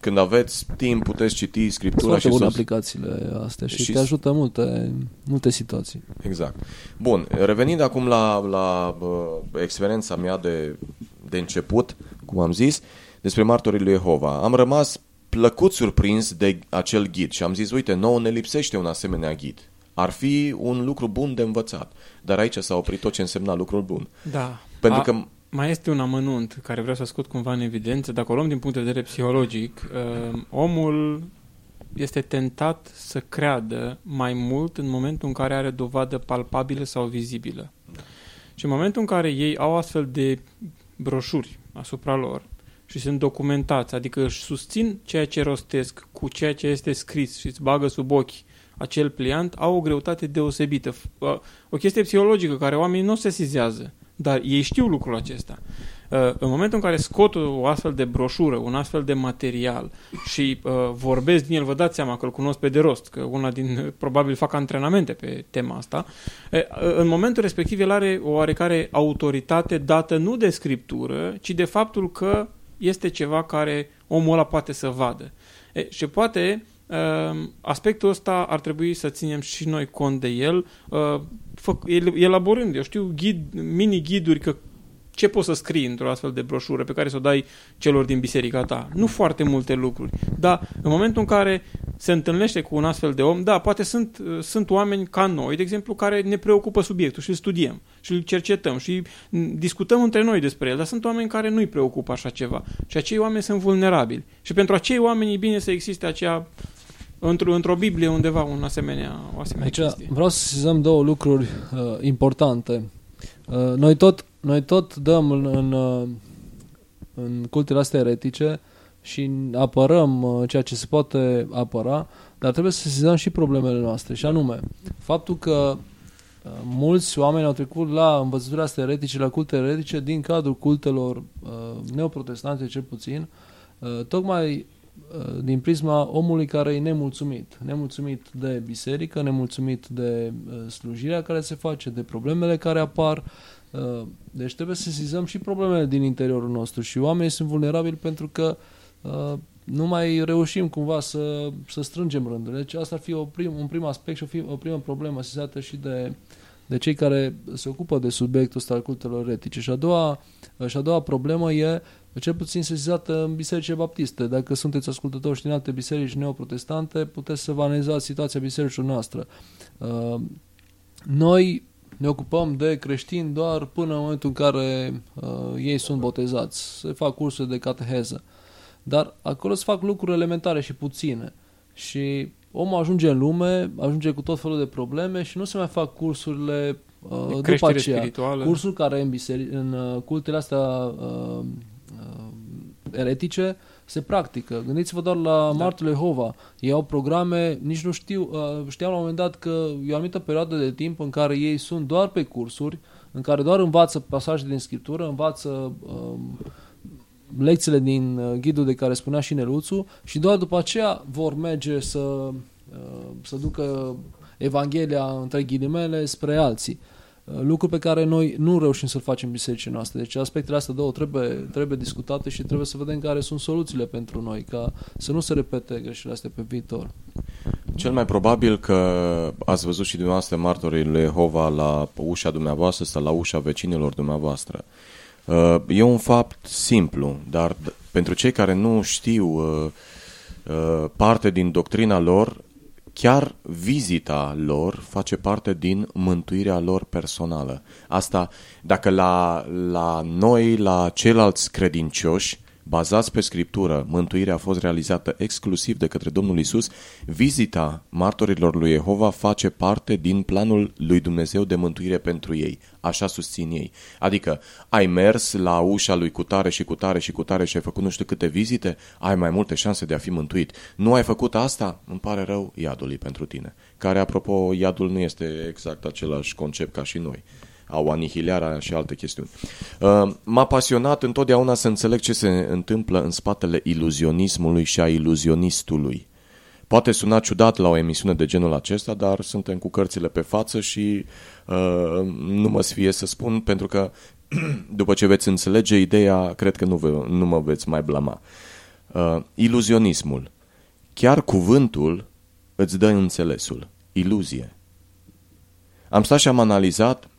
Când aveți timp, puteți citi Sunt Scriptura foarte și bune să... aplicațiile astea și, Și- te ajută în multe, multe situații. Exact. Bun, revenind acum la, la uh, experiența mea de, de început, cum am zis, despre martorii lui Jehova. Am rămas plăcut surprins de acel ghid și am zis, uite, nouă ne lipsește un asemenea ghid. Ar fi un lucru bun de învățat. Dar aici s-a oprit tot ce însemna lucrul bun. Da. Pentru A, că Mai este un amănunt care vreau să scot cumva în evidență. Dacă o luăm din punct de vedere psihologic, uh, omul este tentat să creadă mai mult în momentul în care are dovadă palpabilă sau vizibilă. Și în momentul în care ei au astfel de broșuri asupra lor și sunt documentați, adică își susțin ceea ce rostesc cu ceea ce este scris și îți bagă sub ochi acel pliant, au o greutate deosebită. F- uh, O chestie psihologică care oamenii nu o sesizează, dar ei știu lucrul acesta. Uh, În momentul în care scot o astfel de broșură, un astfel de material și uh, vorbesc din el, vă dați seama că îl cunosc pe de rost, că una din, probabil fac antrenamente pe tema asta, E, uh, în momentul respectiv el are o oarecare autoritate dată nu de scriptură, ci de faptul că este ceva care omul ăla poate să vadă. E, și poate uh, aspectul ăsta ar trebui să ținem și noi cont de el, uh, fă, el elaborând, eu știu, ghid, mini-ghiduri că ce poți să scrii într-o astfel de broșură pe care să o dai celor din biserica ta? Nu foarte multe lucruri. Dar în momentul în care se întâlnește cu un astfel de om, da, poate sunt, uh, sunt oameni ca noi, de exemplu, care ne preocupă subiectul și îl studiem și îl cercetăm și mm, discutăm între noi despre el, dar sunt oameni care nu-i preocupă așa ceva. Și acei oameni sunt vulnerabili. Și pentru acei oameni e bine să existe acea într-o, într-o Biblie undeva un asemenea, o asemenea Aici chestie. vreau să sesizăm două lucruri uh, importante. Uh, noi, tot, noi tot dăm în, în, uh, în cultele astea eretice și apărăm uh, ceea ce se poate apăra, dar trebuie să sesizăm și problemele noastre. Și anume, faptul că uh, mulți oameni au trecut la învățăturile astea eretice, la culte eretice, din cadrul cultelor uh, neoprotestante cel puțin, uh, tocmai uh, din prisma omului care e nemulțumit. Nemulțumit de biserică, nemulțumit de uh, slujirea care se face, de problemele care apar. Uh, Deci trebuie să sesizăm și problemele din interiorul nostru și oamenii sunt vulnerabili pentru că uh, nu mai reușim cumva să, să strângem rândurile. Deci asta ar fi o prim, un prim aspect și o, fi, o primă problemă sesizată și de, de cei care se ocupă de subiectul ăsta al cultelor etice. Și a doua, și a doua problemă e cel puțin sesizată în bisericile baptiste. Dacă sunteți ascultători și din alte biserici neoprotestante, puteți să vă analizați situația bisericii noastre. Uh, Noi ne ocupăm de creștini doar până în momentul în care uh, ei sunt botezați. Se fac cursuri de cateheză. Dar acolo se fac lucruri elementare și puține. Și omul ajunge în lume, ajunge cu tot felul de probleme și nu se mai fac cursurile uh, după aceea. Spirituală. Cursuri care în, biseri- în uh, cultele astea uh, uh, eretice se practică. Gândiți-vă doar la da. Martul Jehova. Ei au programe, nici nu știu, uh, știam la un moment dat că e o anumită perioadă de timp în care ei sunt doar pe cursuri, în care doar învață pasaje din Scriptură, învață uh, lecțiile din uh, ghidul de care spunea și Neluțu și doar după aceea vor merge să, uh, să ducă Evanghelia între ghilimele spre alții. Uh, lucru pe care noi nu reușim să-l facem în bisericii noastre. Deci aspectele astea două trebuie, trebuie discutate și trebuie să vedem care sunt soluțiile pentru noi, ca să nu se repete greșelile astea pe viitor. Cel mai probabil că ați văzut și dumneavoastră martorii lui Jehova la ușa dumneavoastră sau la ușa vecinilor dumneavoastră. Uh, e un fapt simplu, dar pentru cei care nu știu uh, parte din doctrina lor, chiar vizita lor face parte din mântuirea lor personală. Asta, dacă la, la noi, la ceilalți credincioși, bazați pe Scriptură, mântuirea a fost realizată exclusiv de către Domnul Isus, vizita martorilor lui Jehova face parte din planul lui Dumnezeu de mântuire pentru ei. Așa susțin ei. Adică, ai mers la ușa lui cutare și cutare și cutare și ai făcut nu știu câte vizite, ai mai multe șanse de a fi mântuit. Nu ai făcut asta? Îmi pare rău, iadul e pentru tine. Care, apropo, iadul nu este exact același concept ca și noi au anihilarea și alte chestiuni. Uh, m-a pasionat întotdeauna să înțeleg ce se întâmplă în spatele iluzionismului și a iluzionistului. Poate suna ciudat la o emisiune de genul acesta, dar suntem cu cărțile pe față și uh, nu mă sfie să spun, pentru că după ce veți înțelege ideea, cred că nu, vă, nu mă veți mai blama. Uh, iluzionismul. Chiar cuvântul îți dă înțelesul. Iluzie. Am stat și am analizat Uh,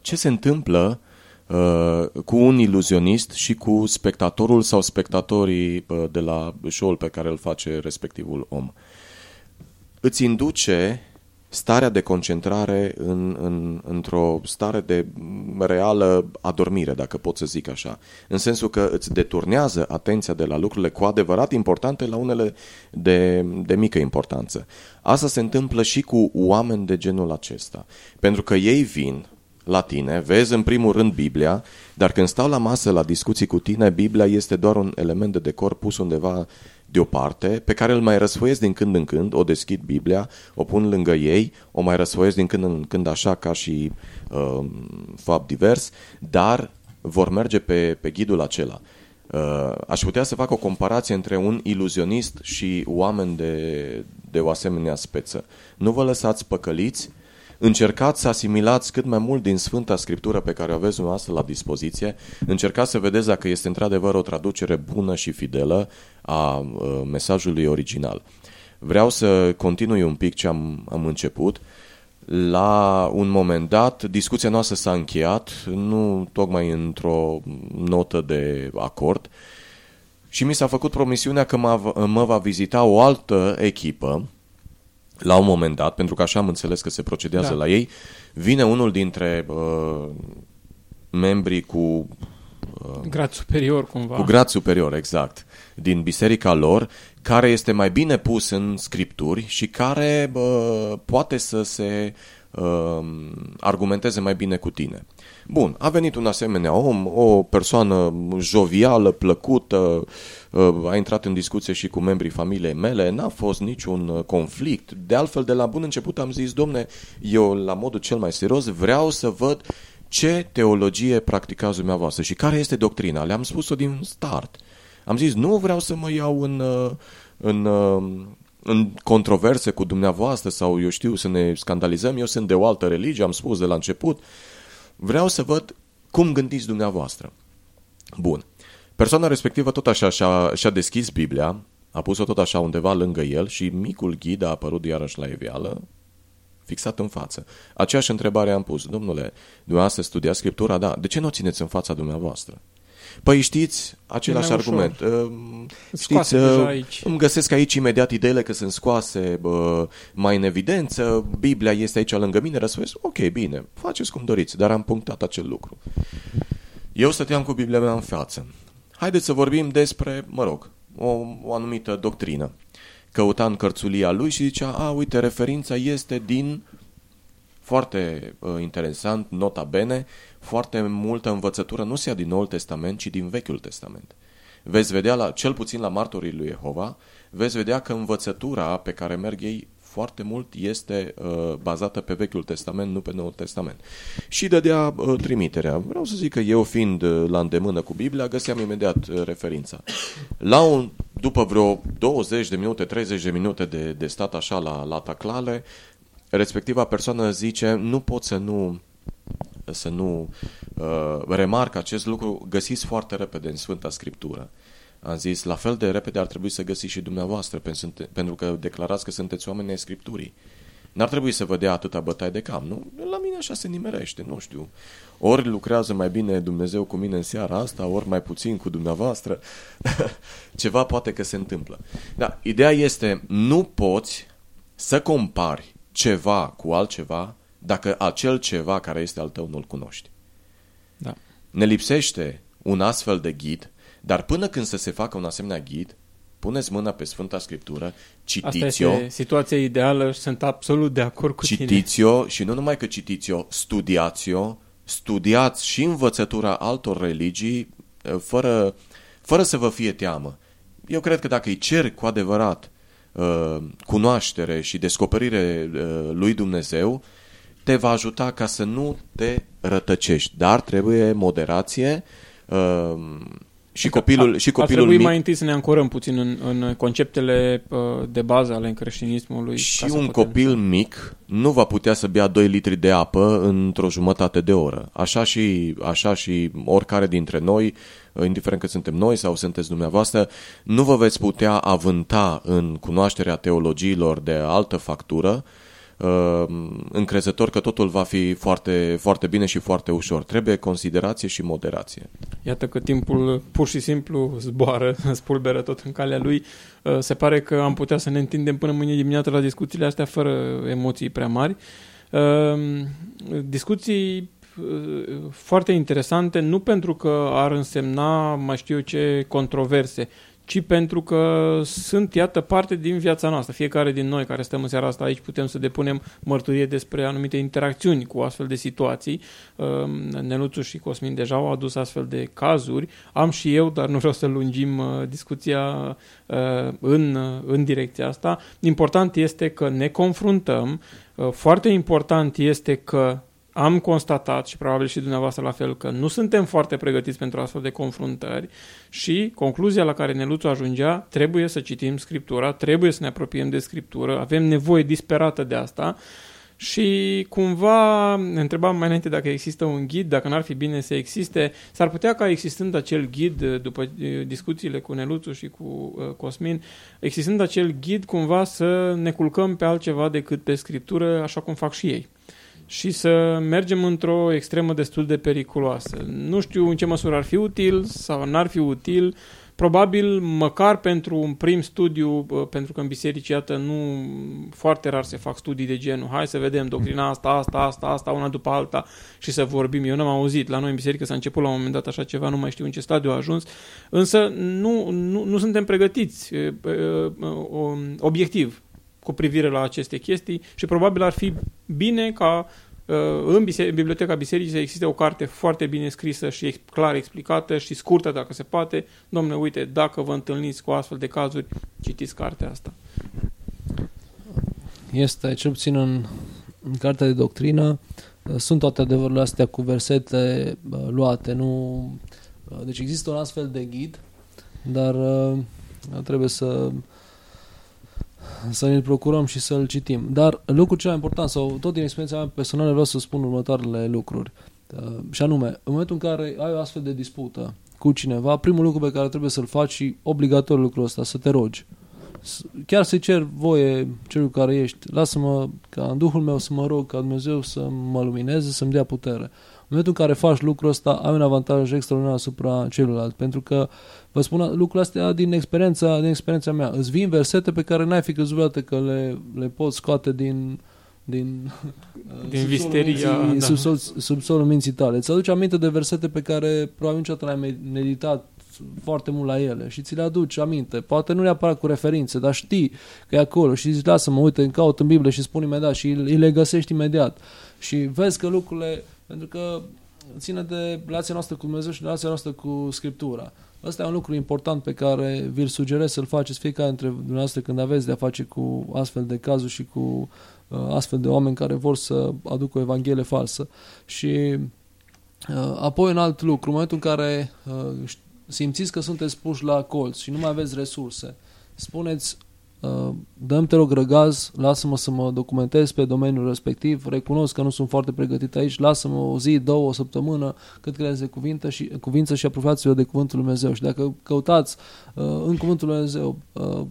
ce se întâmplă uh, cu un iluzionist și cu spectatorul sau spectatorii uh, de la show-ul pe care îl face respectivul om. Îți induce starea de concentrare în, în, într-o stare de reală adormire, dacă pot să zic așa. În sensul că îți deturnează atenția de la lucrurile cu adevărat importante la unele de, de mică importanță. Asta se întâmplă și cu oameni de genul acesta. Pentru că ei vin la tine, vezi în primul rând Biblia, dar când stau la masă la discuții cu tine, Biblia este doar un element de decor pus undeva deoparte, pe care îl mai răsfoiesc din când în când, o deschid Biblia, o pun lângă ei, o mai răsfoiesc din când în când așa ca și uh, fapt divers, dar vor merge pe, pe ghidul acela. Uh, aș putea să fac o comparație între un iluzionist și oameni de, de o asemenea speță. Nu vă lăsați păcăliți, Încercați să asimilați cât mai mult din Sfânta Scriptură pe care o aveți dumneavoastră la dispoziție. Încercați să vedeți dacă este într-adevăr o traducere bună și fidelă a uh, mesajului original. Vreau să continui un pic ce am, am început. La un moment dat, discuția noastră s-a încheiat, nu tocmai într-o notă de acord, și mi s-a făcut promisiunea că mă va vizita o altă echipă la un moment dat, pentru că așa am înțeles că se procedează da. la ei, vine unul dintre uh, membrii cu... Uh, grad superior, cumva. Cu grad superior, exact. Din biserica lor, care este mai bine pus în scripturi și care uh, poate să se uh, argumenteze mai bine cu tine. Bun, a venit un asemenea om, o persoană jovială, plăcută, uh, a intrat în discuție și cu membrii familiei mele, n-a fost niciun uh, conflict. De altfel, de la bun început am zis, domne, eu la modul cel mai serios vreau să văd ce teologie practicați dumneavoastră și care este doctrina. Le-am spus-o din start. Am zis, nu vreau să mă iau în, uh, în, în controverse cu dumneavoastră sau, eu știu, să ne scandalizăm. Eu sunt de o altă religie, am spus de la început. Vreau să văd cum gândiți dumneavoastră. Bun. Persoana respectivă tot așa și-a, și-a deschis Biblia, a pus-o tot așa undeva lângă el și micul ghid a apărut iarăși la evială, fixat în față. Aceeași întrebare am pus, domnule, dumneavoastră studiați Scriptura? Da. De ce nu o țineți în fața dumneavoastră? Păi știți, același mai argument. Uh, Îți Știți, scoate deja uh, aici. îmi găsesc aici imediat ideile că sunt scoase bă, mai în evidență, Biblia este aici lângă mine, răspuns, ok, bine, faceți cum doriți, dar am punctat acel lucru. Eu stăteam cu Biblia mea în față. Haideți să vorbim despre, mă rog, o, o anumită doctrină. Căuta în cărțulia lui și zicea, a, uite, referința este din, foarte uh, interesant, nota bene, foarte multă învățătură nu se ia din Noul Testament, ci din Vechiul Testament. Veți vedea, la, cel puțin la martorii lui Jehova, veți vedea că învățătura pe care merg ei foarte mult este uh, bazată pe Vechiul Testament, nu pe Noul Testament. Și dădea uh, trimiterea. Vreau să zic că eu fiind uh, la îndemână cu Biblia, găseam imediat uh, referința. La un, după vreo 20 de minute, 30 de minute de, de stat așa la, la taclale, respectiva persoană zice, nu pot să nu să nu uh, remarc acest lucru, găsiți foarte repede în Sfânta Scriptură. Am zis, la fel de repede ar trebui să găsiți și dumneavoastră, pentru, pentru că declarați că sunteți oameni ai Scripturii. N-ar trebui să vă dea atâta bătaie de cam, nu? La mine așa se nimerește, nu știu. Ori lucrează mai bine Dumnezeu cu mine în seara asta, ori mai puțin cu dumneavoastră. Ceva poate că se întâmplă. Da, ideea este, nu poți să compari ceva cu altceva dacă acel ceva care este al tău nu-l cunoști. Da. Ne lipsește un astfel de ghid, dar până când să se facă un asemenea ghid, puneți mâna pe Sfânta Scriptură, Asta citiți-o, este situația ideală și sunt absolut de acord cu tine. citiți-o și nu numai că citiți-o, studiați-o, studiați și învățătura altor religii eh, fără, fără să vă fie teamă. Eu cred că dacă îi ceri cu adevărat uh, cunoaștere și descoperire uh, lui Dumnezeu, te va ajuta ca să nu te rătăcești. Dar trebuie moderație uh, și copilul, și Ar copilul trebui mic mai întâi să ne ancorăm puțin în, în conceptele uh, de bază ale creștinismului. și ca să un putem- copil mic nu va putea să bea 2 litri de apă într-o jumătate de oră. Așa și, așa și oricare dintre noi, indiferent că suntem noi sau sunteți dumneavoastră, nu vă veți putea avânta în cunoașterea teologiilor de altă factură, uh, încrezător că totul va fi foarte, foarte bine și foarte ușor. Trebuie considerație și moderație. Iată că timpul pur și simplu zboară, spulberă tot în calea lui. Uh, Se pare că am putea să ne întindem până mâine dimineață la discuțiile astea fără emoții prea mari. Uh, Discuții uh, foarte interesante, nu pentru că ar însemna mai știu eu ce controverse, ci pentru că sunt, iată, parte din viața noastră. Fiecare din noi care stăm în seara asta aici putem să depunem mărturie despre anumite interacțiuni cu astfel de situații. Uh, Neluțu și Cosmin deja au adus astfel de cazuri. Am și eu, dar nu vreau să lungim uh, discuția uh, în, în direcția asta. Important este că ne confruntăm. Uh, Foarte important este că am constatat și probabil și dumneavoastră la fel că nu suntem foarte pregătiți pentru astfel de confruntări și concluzia la care Neluțu ajungea, trebuie să citim Scriptura, trebuie să ne apropiem de Scriptură, avem nevoie disperată de asta și cumva ne întrebam mai înainte dacă există un ghid, dacă n-ar fi bine să existe. S-ar putea ca existând acel ghid, după eh, discuțiile cu Neluțu și cu uh, Cosmin, existând acel ghid cumva să ne culcăm pe altceva decât pe Scriptură, așa cum fac și ei și să mergem într-o extremă destul de periculoasă. Nu știu în ce măsură ar fi util sau n-ar fi util, probabil măcar pentru un prim studiu, bă, pentru că în biserici, iată, nu foarte rar se fac studii de genul, hai să vedem doctrina asta, asta, asta, asta, una după alta și să vorbim. Eu n-am auzit, la noi în biserică s-a început la un moment dat așa ceva, nu mai știu în ce stadiu a ajuns, însă nu, nu, nu suntem pregătiți, e, e, o- obiectiv, cu privire la aceste chestii și probabil ar fi bine ca uh, în bise- în biblioteca bisericii să existe o carte foarte bine scrisă și ex- clar explicată și scurtă dacă se poate. Domnule, uite, dacă vă întâlniți cu astfel de cazuri, citiți cartea asta. Este, cel puțin în, în cartea de doctrină, uh, sunt toate adevărurile astea cu versete uh, luate, nu... uh, Deci există un astfel de ghid, dar uh, trebuie să să ne-l procurăm și să-l citim. Dar lucrul cel mai important, sau tot din experiența mea personală, vreau să spun următoarele lucruri. Uh, și anume, în momentul în care ai o astfel de dispută cu cineva, primul lucru pe care trebuie să-l faci și obligatoriu lucrul ăsta, să te rogi. S- Chiar să-i cer voie celui care ești, lasă-mă ca în Duhul meu să mă rog ca Dumnezeu să mă lumineze, să-mi dea putere. În momentul în care faci lucrul ăsta, ai un avantaj extraordinar asupra celuilalt, pentru că vă spun lucrurile astea din experiența, din experiența mea. Îți vin versete pe care n-ai fi crezut că le, le poți scoate din din, din visteria, minții, da. subsol, subsolul minții tale. Îți aduce aminte de versete pe care probabil niciodată l-ai meditat foarte mult la ele și ți le aduci aminte. Poate nu neapărat cu referințe, dar știi că e acolo și zici, lasă-mă, uite, îmi caut în Biblie și spun imediat și îi le găsești imediat. Și vezi că lucrurile, pentru că ține de relația noastră cu Dumnezeu și relația noastră cu Scriptura. Ăsta e un lucru important pe care vi-l sugerez să-l faceți fiecare dintre dumneavoastră când aveți de-a face cu astfel de cazuri și cu uh, astfel de oameni care vor să aducă o evanghelie falsă. Și uh, apoi un alt lucru, în momentul în care uh, simțiți că sunteți puși la colț și nu mai aveți resurse, spuneți, uh, dăm te rog răgaz, lasă-mă să mă documentez pe domeniul respectiv, recunosc că nu sunt foarte pregătit aici, lasă-mă o zi, două, o săptămână, cât credeți de cuvinte și, cuvință și apropiați-vă de Cuvântul Lui Dumnezeu. Și dacă căutați uh, în Cuvântul Lui Dumnezeu uh,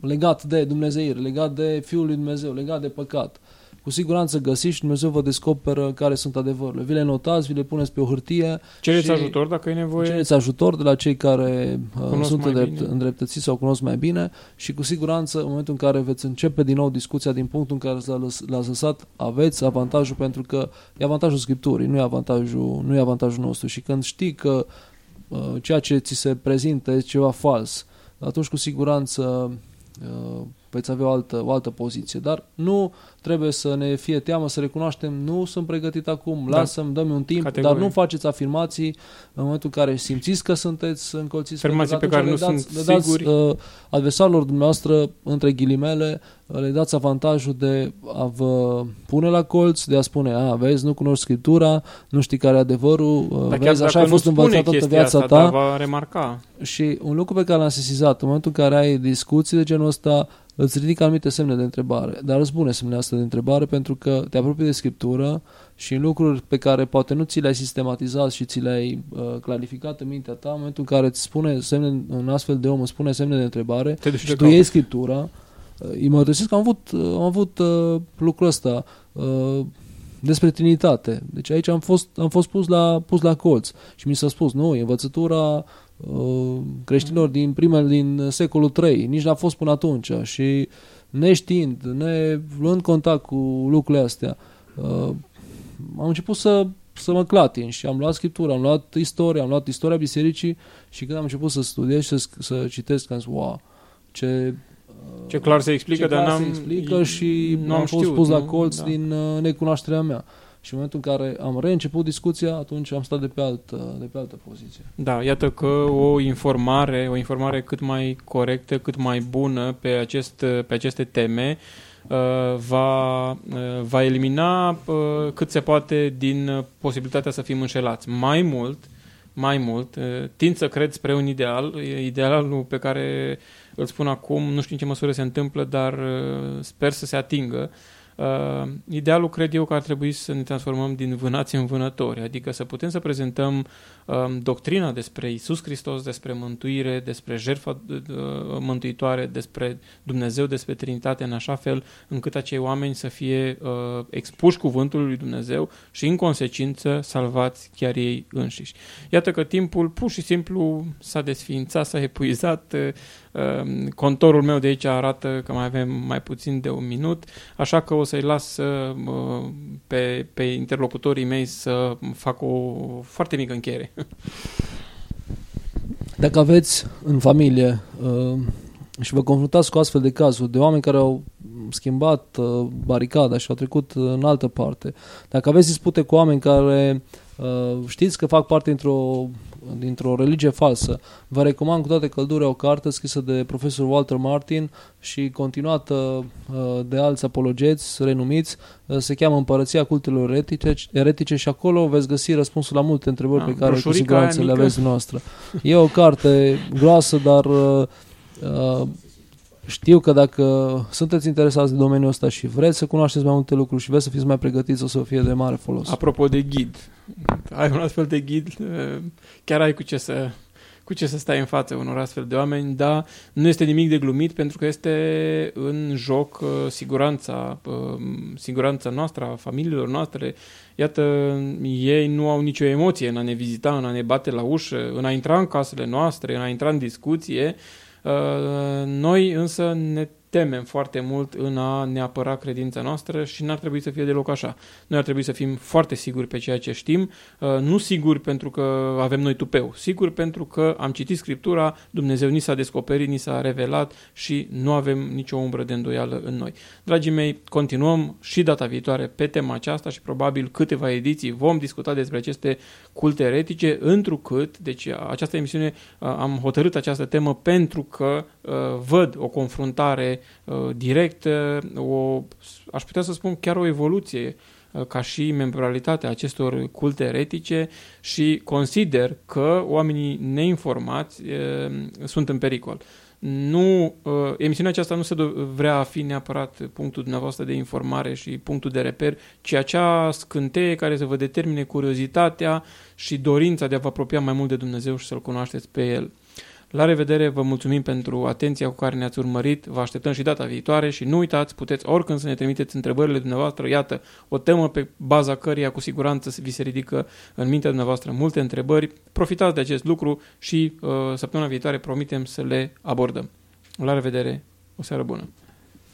legat de Dumnezeire, legat de Fiul Lui Dumnezeu, legat de păcat, cu siguranță găsiți și Dumnezeu vă descoperă care sunt adevărurile. Vi le notați, vi le puneți pe o hârtie. Cereți ajutor dacă e nevoie. Cereți ajutor de la cei care uh, sunt îndrept, îndreptățiți sau cunosc mai bine și cu siguranță în momentul în care veți începe din nou discuția din punctul în care l-ați lăsat, aveți avantajul pentru că e avantajul Scripturii, nu e avantajul, nu e avantajul nostru și când știi că uh, ceea ce ți se prezintă e ceva fals, atunci cu siguranță uh, veți avea o altă, o altă poziție. Dar nu trebuie să ne fie teamă să recunoaștem, nu sunt pregătit acum, da. lasă-mi, dă-mi un timp, Categorie. dar nu faceți afirmații în momentul în care simțiți că sunteți încolțiți. Afirmații pe care nu dați, sunt dați, siguri. Uh, adversarilor dumneavoastră, între ghilimele, le dați avantajul de a vă pune la colț, de a spune, a, vezi, nu cunoști Scriptura, nu știi care e adevărul, uh, dar vezi, așa ai fost învățat toată viața asta, ta. Va remarca. Și un lucru pe care l-am sesizat, în momentul în care ai discuții de genul ăsta, îți ridică anumite semne de întrebare, dar îți pune semnele astea de întrebare pentru că te apropii de Scriptură și în lucruri pe care poate nu ți le-ai sistematizat și ți le-ai uh, clarificat în mintea ta, în momentul în care îți spune semne, un astfel de om îți spune semne de întrebare te și tu iei Scriptura, uh, îi mă că am avut, uh, am avut uh, lucrul ăsta uh, despre Trinitate. Deci aici am fost, am fost pus, la, pus la colț și mi s-a spus, nu, învățătura Uh, creștinilor din primele din secolul 3, nici n-a fost până atunci și neștiind, ne luând contact cu lucrurile astea, uh, am început să, să mă clatin și am luat scriptura, am luat istoria, am luat istoria bisericii și când am început să studiez și să, să citesc, am zis, wow, ce ce clar se explică, dar n-am... se explică și nu am fost știut, pus la colț da. din uh, necunoașterea mea și în momentul în care am reînceput discuția, atunci am stat de pe altă, de pe altă poziție. Da, iată că o informare, o informare cât mai corectă, cât mai bună pe, acest, pe aceste teme uh, va, uh, va elimina uh, cât se poate din posibilitatea să fim înșelați. Mai mult, mai mult, tind să cred spre un ideal, idealul pe care îl spun acum, nu știu în ce măsură se întâmplă, dar sper să se atingă, Uh, idealul cred eu că ar trebui să ne transformăm din vânați în vânători, adică să putem să prezentăm uh, doctrina despre Isus Hristos, despre mântuire, despre jertfa uh, mântuitoare, despre Dumnezeu, despre Trinitate, în așa fel încât acei oameni să fie uh, expuși cuvântului lui Dumnezeu și în consecință salvați chiar ei înșiși. Iată că timpul pur și simplu s-a desființat, s-a epuizat, uh, Ehm, contorul meu de aici arată că mai avem mai puțin de un minut, așa că o să-i las pe, pe interlocutorii mei să fac o foarte mică încheiere. Dacă aveți în familie ehm, și vă confruntați cu astfel de cazuri de oameni care au schimbat uh, baricada și au trecut în altă parte, dacă aveți dispute cu oameni care uh, știți că fac parte dintr-o dintr-o religie falsă. Vă recomand cu toate căldura o carte scrisă de profesor Walter Martin și continuată uh, de alți apologeți renumiți. Uh, se cheamă Împărăția Cultelor Eretice, eretice și acolo veți găsi răspunsul la multe întrebări A, pe care cu siguranță le aveți noastră. E o carte groasă, dar uh, uh, știu că dacă sunteți interesați de domeniul ăsta și vreți să cunoașteți mai multe lucruri și vreți să fiți mai pregătiți, o să fie de mare folos. Apropo de ghid, ai un astfel de ghid, chiar ai cu ce să, cu ce să stai în față unor astfel de oameni, dar nu este nimic de glumit pentru că este în joc uh, siguranța, uh, siguranța noastră, a familiilor noastre. Iată, ei nu au nicio emoție în a ne vizita, în a ne bate la ușă, în a intra în casele noastre, în a intra în discuție. Uh, noi însă ne temem foarte mult în a ne apăra credința noastră și n-ar trebui să fie deloc așa. Noi ar trebui să fim foarte siguri pe ceea ce știm, uh, nu siguri pentru că avem noi tupeu, siguri pentru că am citit Scriptura, Dumnezeu ni s-a descoperit, ni s-a revelat și nu avem nicio umbră de îndoială în noi. Dragii mei, continuăm și data viitoare pe tema aceasta și probabil câteva ediții vom discuta despre aceste culte eretice, întrucât, deci această emisiune uh, am hotărât această temă pentru că uh, văd o confruntare Uh, direct, o, aș putea să spun chiar o evoluție uh, ca și membralitatea acestor culte eretice și consider că oamenii neinformați uh, sunt în pericol. Nu, emisiunea aceasta nu se vrea a fi neapărat punctul dumneavoastră de informare și punctul de reper, ci acea scânteie care să vă determine curiozitatea și dorința de a vă apropia mai mult de Dumnezeu și să-L cunoașteți pe El. La revedere, vă mulțumim pentru atenția cu care ne-ați urmărit, vă așteptăm și data viitoare și nu uitați, puteți oricând să ne trimiteți întrebările dumneavoastră, iată, o temă pe baza căreia cu siguranță vi se ridică în mintea dumneavoastră multe întrebări. Profitați de acest lucru și uh, săptămâna viitoare promitem să le abordăm. La revedere, o seară bună!